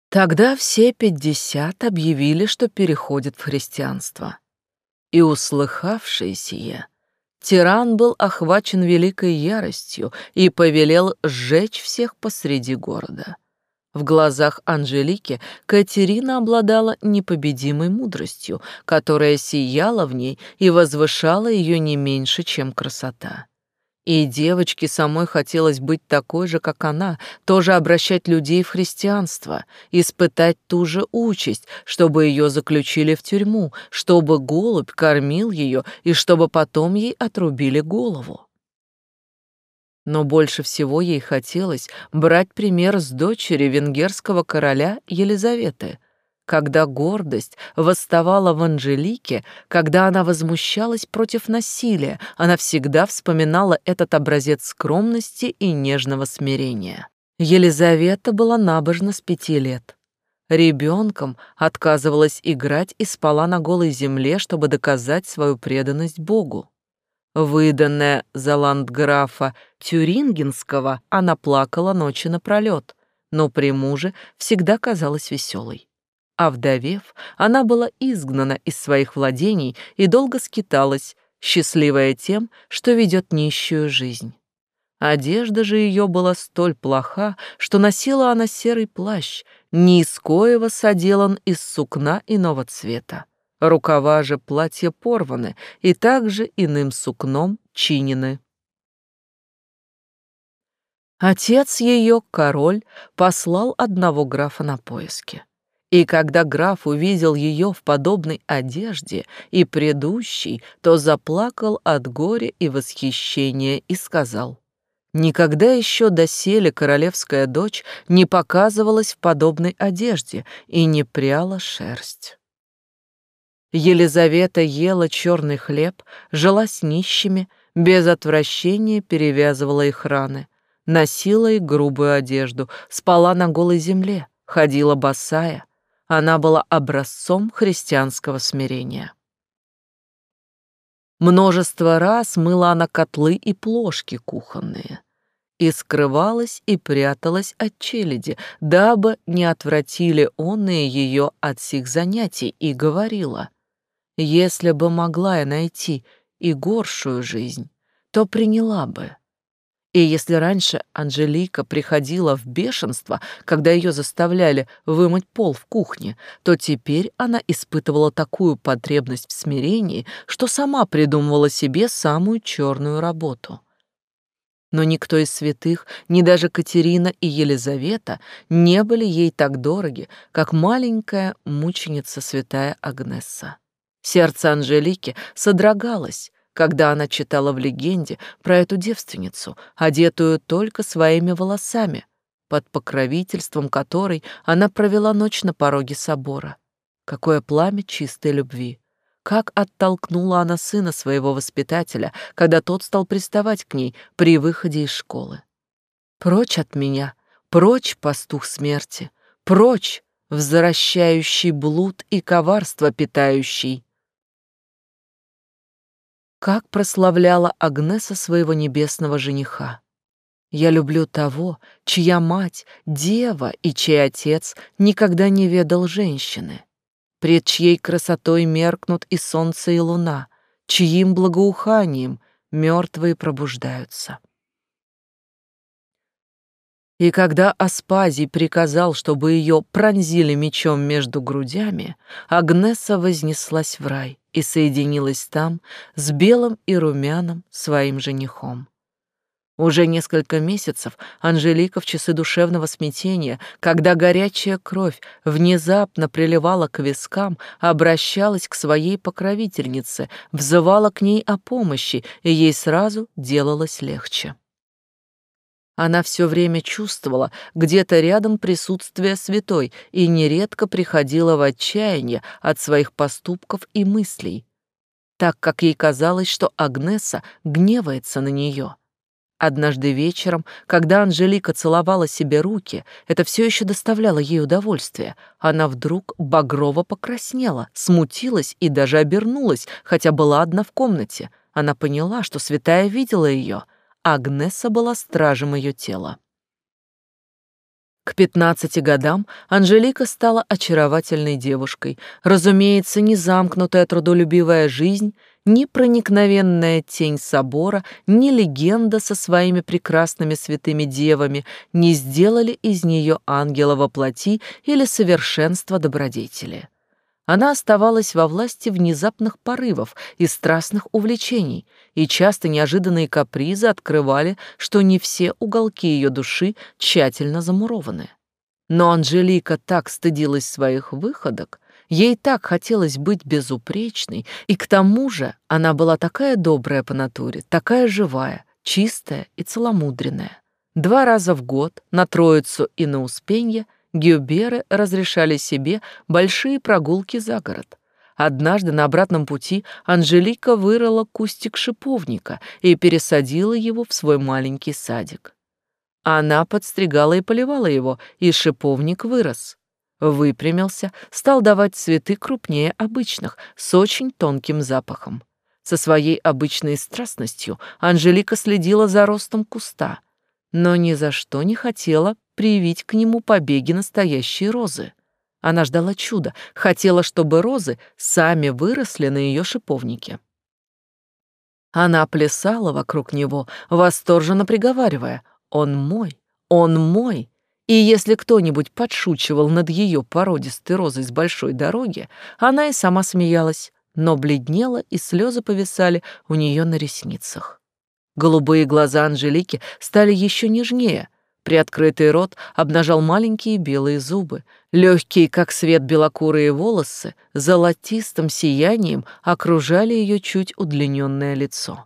Тогда все пятьдесят объявили, что переходят в христианство. И услыхавшие сие, тиран был охвачен великой яростью и повелел сжечь всех посреди города. В глазах Анжелики Катерина обладала непобедимой мудростью, которая сияла в ней и возвышала ее не меньше, чем красота. И девочке самой хотелось быть такой же, как она, тоже обращать людей в христианство, испытать ту же участь, чтобы ее заключили в тюрьму, чтобы голубь кормил ее и чтобы потом ей отрубили голову. Но больше всего ей хотелось брать пример с дочери венгерского короля Елизаветы, когда гордость восставала в Анжелике, когда она возмущалась против насилия, она всегда вспоминала этот образец скромности и нежного смирения. Елизавета была набожна с пяти лет. Ребенком отказывалась играть и спала на голой земле, чтобы доказать свою преданность Богу. Выданная за ландграфа Тюрингенского, она плакала ночи напролет, но при муже всегда казалась веселой. А вдовев, она была изгнана из своих владений и долго скиталась, счастливая тем, что ведет нищую жизнь. Одежда же ее была столь плоха, что носила она серый плащ, не из коего соделан из сукна иного цвета. Рукава же платья порваны и также иным сукном чинены. Отец ее, король, послал одного графа на поиски. И когда граф увидел ее в подобной одежде и предыдущей, то заплакал от горя и восхищения и сказал, Никогда еще доселе королевская дочь не показывалась в подобной одежде и не пряла шерсть. Елизавета ела черный хлеб, жила с нищими, без отвращения перевязывала их раны, носила их грубую одежду, спала на голой земле, ходила босая. Она была образцом христианского смирения. Множество раз мыла она котлы и плошки кухонные и скрывалась и пряталась от челяди, дабы не отвратили онные ее от сих занятий, и говорила, «Если бы могла я найти и горшую жизнь, то приняла бы». И если раньше Анжелика приходила в бешенство, когда ее заставляли вымыть пол в кухне, то теперь она испытывала такую потребность в смирении, что сама придумывала себе самую черную работу. Но никто из святых, ни даже Катерина и Елизавета не были ей так дороги, как маленькая мученица святая Агнесса. Сердце Анжелики содрогалось, когда она читала в легенде про эту девственницу, одетую только своими волосами, под покровительством которой она провела ночь на пороге собора. Какое пламя чистой любви! Как оттолкнула она сына своего воспитателя, когда тот стал приставать к ней при выходе из школы. «Прочь от меня, прочь, пастух смерти, прочь, возвращающий блуд и коварство питающий!» Как прославляла Агнеса своего небесного жениха. Я люблю того, чья мать — дева и чей отец никогда не ведал женщины, пред чьей красотой меркнут и солнце, и луна, чьим благоуханием мертвые пробуждаются. И когда Аспазий приказал, чтобы ее пронзили мечом между грудями, Агнеса вознеслась в рай, и соединилась там с белым и румяным своим женихом. Уже несколько месяцев Анжелика в часы душевного смятения, когда горячая кровь внезапно приливала к вискам, обращалась к своей покровительнице, взывала к ней о помощи, и ей сразу делалось легче. Она все время чувствовала где-то рядом присутствие святой и нередко приходила в отчаяние от своих поступков и мыслей, так как ей казалось, что Агнеса гневается на нее. Однажды вечером, когда Анжелика целовала себе руки, это все еще доставляло ей удовольствие. Она вдруг багрово покраснела, смутилась и даже обернулась, хотя была одна в комнате. Она поняла, что святая видела ее — Агнеса была стражем ее тела. К пятнадцати годам Анжелика стала очаровательной девушкой. Разумеется, ни замкнутая трудолюбивая жизнь, ни проникновенная тень собора, ни легенда со своими прекрасными святыми девами не сделали из нее ангела во плоти или совершенства добродетели. Она оставалась во власти внезапных порывов и страстных увлечений, и часто неожиданные капризы открывали, что не все уголки ее души тщательно замурованы. Но Анжелика так стыдилась своих выходок, ей так хотелось быть безупречной, и к тому же она была такая добрая по натуре, такая живая, чистая и целомудренная. Два раза в год, на Троицу и на Успенье – Гюберы разрешали себе большие прогулки за город. Однажды на обратном пути Анжелика вырыла кустик шиповника и пересадила его в свой маленький садик. Она подстригала и поливала его, и шиповник вырос. Выпрямился, стал давать цветы крупнее обычных, с очень тонким запахом. Со своей обычной страстностью Анжелика следила за ростом куста, но ни за что не хотела привить к нему побеги настоящей розы. Она ждала чуда, хотела, чтобы розы сами выросли на ее шиповнике. Она плясала вокруг него, восторженно приговаривая «Он мой, он мой!» И если кто-нибудь подшучивал над ее породистой розой с большой дороги, она и сама смеялась, но бледнела, и слезы повисали у нее на ресницах. Голубые глаза Анжелики стали еще нежнее, Приоткрытый рот обнажал маленькие белые зубы, легкие, как свет, белокурые волосы, золотистым сиянием окружали ее чуть удлиненное лицо.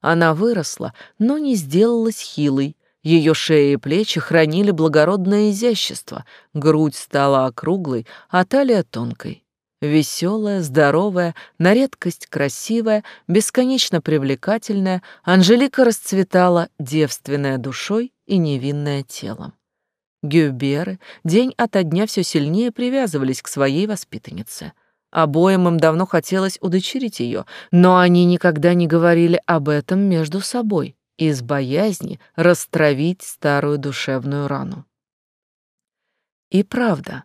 Она выросла, но не сделалась хилой. Ее шея и плечи хранили благородное изящество, грудь стала округлой, а талия тонкой. Веселая, здоровая, на редкость красивая, бесконечно привлекательная, Анжелика расцветала, девственная душой и невинная телом. Гюберы день ото дня все сильнее привязывались к своей воспитаннице. Обоим им давно хотелось удочерить ее, но они никогда не говорили об этом между собой из боязни растравить старую душевную рану. И правда,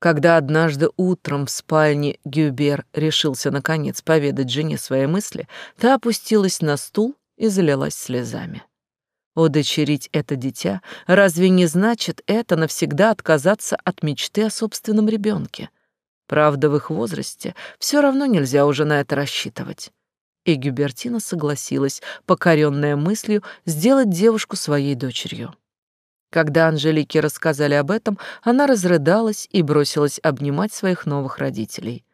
когда однажды утром в спальне Гюбер решился наконец поведать жене свои мысли, та опустилась на стул и залилась слезами. Удочерить это дитя разве не значит это навсегда отказаться от мечты о собственном ребенке? Правда, в их возрасте все равно нельзя уже на это рассчитывать. И Гюбертина согласилась, покоренная мыслью, сделать девушку своей дочерью. Когда Анжелике рассказали об этом, она разрыдалась и бросилась обнимать своих новых родителей.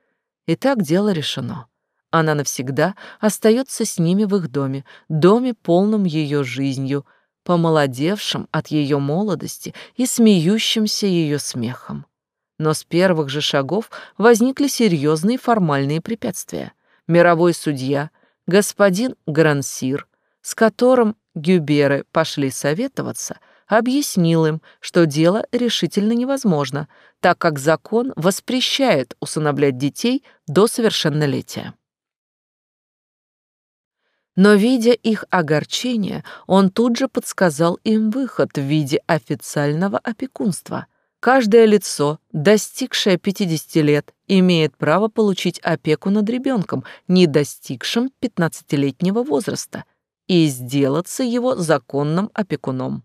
И так дело решено. Она навсегда остается с ними в их доме, доме, полном ее жизнью, помолодевшим от ее молодости и смеющимся ее смехом. Но с первых же шагов возникли серьезные формальные препятствия. Мировой судья, господин Грансир, с которым Гюберы пошли советоваться — объяснил им, что дело решительно невозможно, так как закон воспрещает усыновлять детей до совершеннолетия. Но, видя их огорчение, он тут же подсказал им выход в виде официального опекунства. Каждое лицо, достигшее 50 лет, имеет право получить опеку над ребенком, не достигшим 15-летнего возраста, и сделаться его законным опекуном.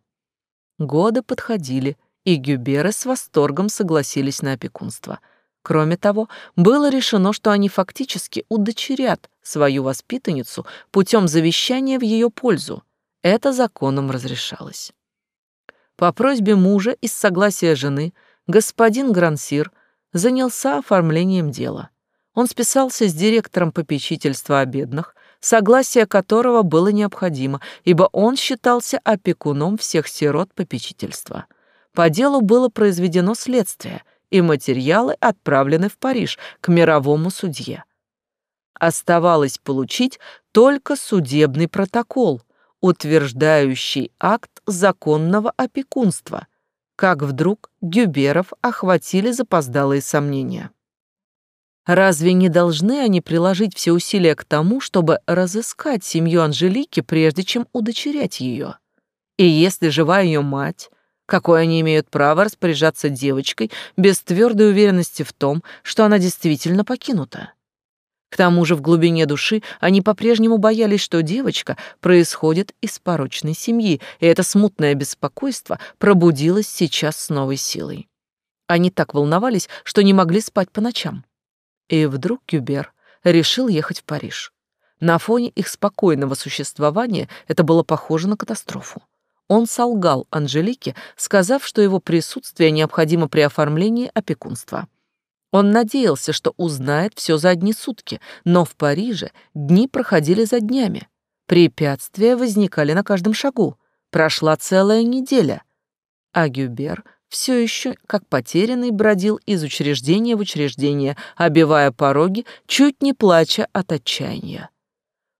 Годы подходили, и Гюберы с восторгом согласились на опекунство. Кроме того, было решено, что они фактически удочерят свою воспитанницу путем завещания в ее пользу. Это законом разрешалось. По просьбе мужа и с согласия жены господин Грансир занялся оформлением дела. Он списался с директором попечительства о бедных, согласие которого было необходимо, ибо он считался опекуном всех сирот попечительства. По делу было произведено следствие, и материалы отправлены в Париж к мировому судье. Оставалось получить только судебный протокол, утверждающий акт законного опекунства, как вдруг Гюберов охватили запоздалые сомнения. Разве не должны они приложить все усилия к тому, чтобы разыскать семью Анжелики, прежде чем удочерять ее? И если жива ее мать, какое они имеют право распоряжаться девочкой без твердой уверенности в том, что она действительно покинута? К тому же в глубине души они по-прежнему боялись, что девочка происходит из порочной семьи, и это смутное беспокойство пробудилось сейчас с новой силой. Они так волновались, что не могли спать по ночам. И вдруг Кюбер решил ехать в Париж. На фоне их спокойного существования это было похоже на катастрофу. Он солгал Анжелике, сказав, что его присутствие необходимо при оформлении опекунства. Он надеялся, что узнает все за одни сутки, но в Париже дни проходили за днями. Препятствия возникали на каждом шагу. Прошла целая неделя. А Гюбер все еще, как потерянный, бродил из учреждения в учреждение, обивая пороги, чуть не плача от отчаяния.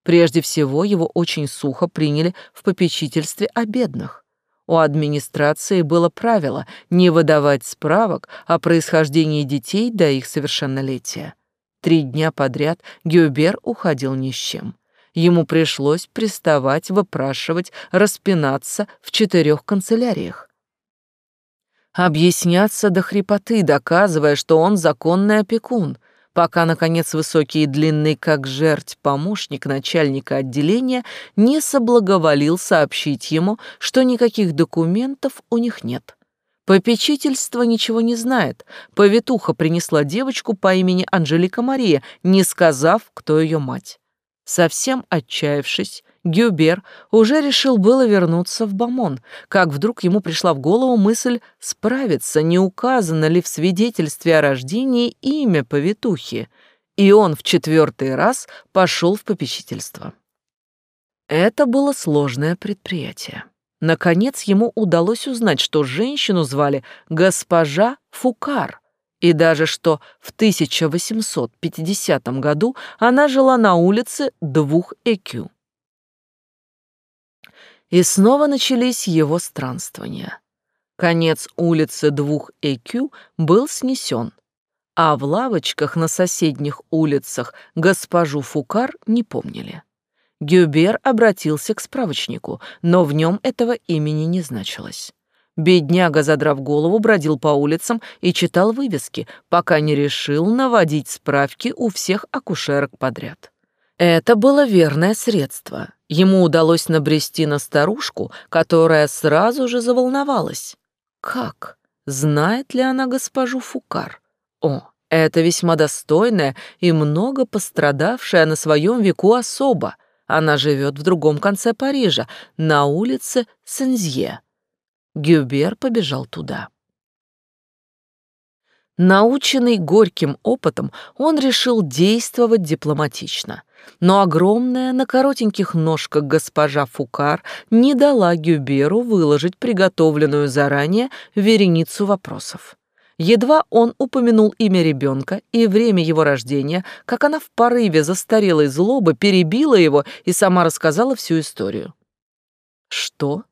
Прежде всего, его очень сухо приняли в попечительстве о бедных. У администрации было правило не выдавать справок о происхождении детей до их совершеннолетия. Три дня подряд Гюбер уходил ни с чем. Ему пришлось приставать, выпрашивать, распинаться в четырех канцеляриях. Объясняться до хрипоты, доказывая, что он законный опекун, пока, наконец, высокий и длинный, как жерть, помощник начальника отделения не соблаговолил сообщить ему, что никаких документов у них нет. Попечительство ничего не знает. Повитуха принесла девочку по имени Анжелика Мария, не сказав, кто ее мать. Совсем отчаявшись, Гюбер уже решил было вернуться в Бамон, как вдруг ему пришла в голову мысль справиться, не указано ли в свидетельстве о рождении имя повитухи, и он в четвертый раз пошел в попечительство. Это было сложное предприятие. Наконец ему удалось узнать, что женщину звали госпожа Фукар, и даже что в 1850 году она жила на улице двух Экю. И снова начались его странствования. Конец улицы двух Экю был снесен, а в лавочках на соседних улицах госпожу Фукар не помнили. Гюбер обратился к справочнику, но в нем этого имени не значилось. Бедняга, задрав голову, бродил по улицам и читал вывески, пока не решил наводить справки у всех акушерок подряд. Это было верное средство. Ему удалось набрести на старушку, которая сразу же заволновалась. Как? Знает ли она госпожу Фукар? О, это весьма достойная и много пострадавшая на своем веку особа, она живет в другом конце Парижа, на улице Сензье. Гюбер побежал туда. Наученный горьким опытом, он решил действовать дипломатично. Но огромная на коротеньких ножках госпожа Фукар не дала Гюберу выложить приготовленную заранее вереницу вопросов. Едва он упомянул имя ребенка и время его рождения, как она в порыве застарелой злобы перебила его и сама рассказала всю историю. Что?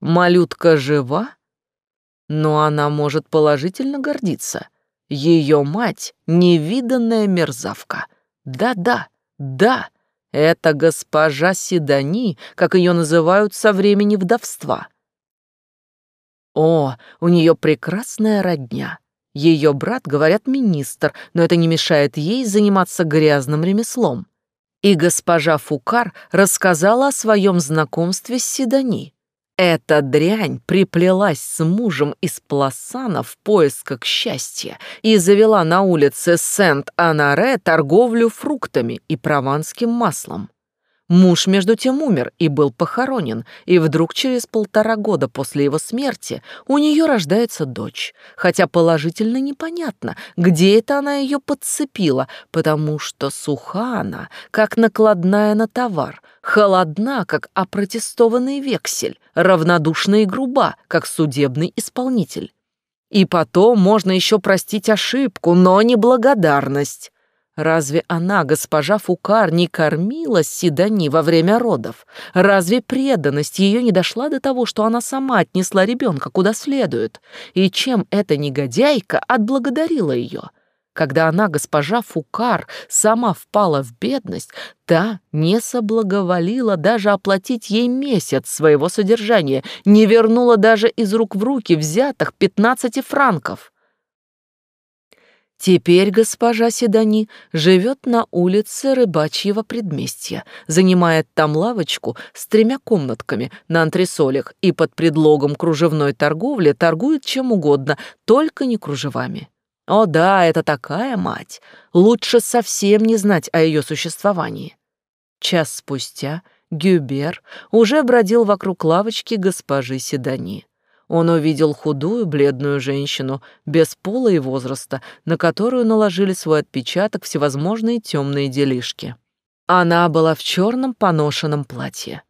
Малютка жива? Но она может положительно гордиться. Ее мать — невиданная мерзавка. Да-да, да, это госпожа Седани, как ее называют со времени вдовства. О, у нее прекрасная родня. Ее брат, говорят, министр, но это не мешает ей заниматься грязным ремеслом. И госпожа Фукар рассказала о своем знакомстве с Седани. Эта дрянь приплелась с мужем из Пласана в поисках счастья и завела на улице Сент-Анаре торговлю фруктами и прованским маслом. Муж, между тем, умер и был похоронен, и вдруг через полтора года после его смерти у нее рождается дочь, хотя положительно непонятно, где это она ее подцепила, потому что суха она, как накладная на товар, холодна, как опротестованный вексель, равнодушна и груба, как судебный исполнитель. И потом можно еще простить ошибку, но не благодарность. Разве она, госпожа Фукар, не кормила Сидани во время родов? Разве преданность ее не дошла до того, что она сама отнесла ребенка куда следует? И чем эта негодяйка отблагодарила ее? Когда она, госпожа Фукар, сама впала в бедность, та не соблаговолила даже оплатить ей месяц своего содержания, не вернула даже из рук в руки взятых пятнадцати франков. Теперь госпожа Седани живет на улице Рыбачьего предместья, занимает там лавочку с тремя комнатками на антресолях и под предлогом кружевной торговли торгует чем угодно, только не кружевами. О да, это такая мать. Лучше совсем не знать о ее существовании. Час спустя Гюбер уже бродил вокруг лавочки госпожи Седани. Он увидел худую, бледную женщину, без пола и возраста, на которую наложили свой отпечаток всевозможные темные делишки. Она была в черном поношенном платье.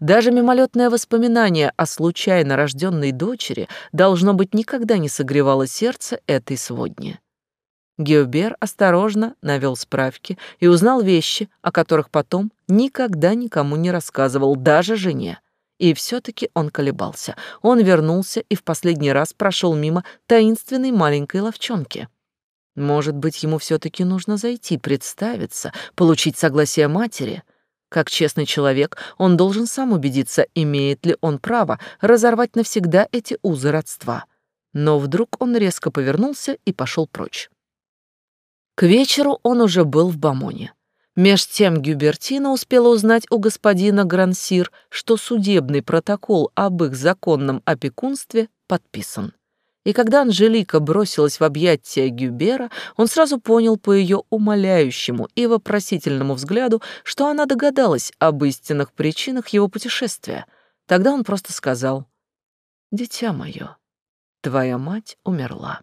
Даже мимолетное воспоминание о случайно рожденной дочери, должно быть, никогда не согревало сердце этой сводни. Геобер осторожно навел справки и узнал вещи, о которых потом никогда никому не рассказывал, даже жене. И все-таки он колебался. Он вернулся и в последний раз прошел мимо таинственной маленькой ловчонки. Может быть, ему все-таки нужно зайти, представиться, получить согласие матери. Как честный человек, он должен сам убедиться, имеет ли он право разорвать навсегда эти узы родства. Но вдруг он резко повернулся и пошел прочь. К вечеру он уже был в Бамоне. Меж тем Гюбертина успела узнать у господина Грансир, что судебный протокол об их законном опекунстве подписан. И когда Анжелика бросилась в объятия Гюбера, он сразу понял по ее умоляющему и вопросительному взгляду, что она догадалась об истинных причинах его путешествия. Тогда он просто сказал, «Дитя мое, твоя мать умерла».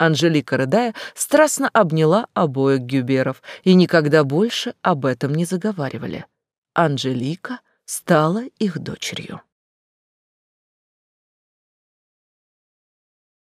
Анжелика, рыдая, страстно обняла обоих Гюберов и никогда больше об этом не заговаривали. Анжелика стала их дочерью.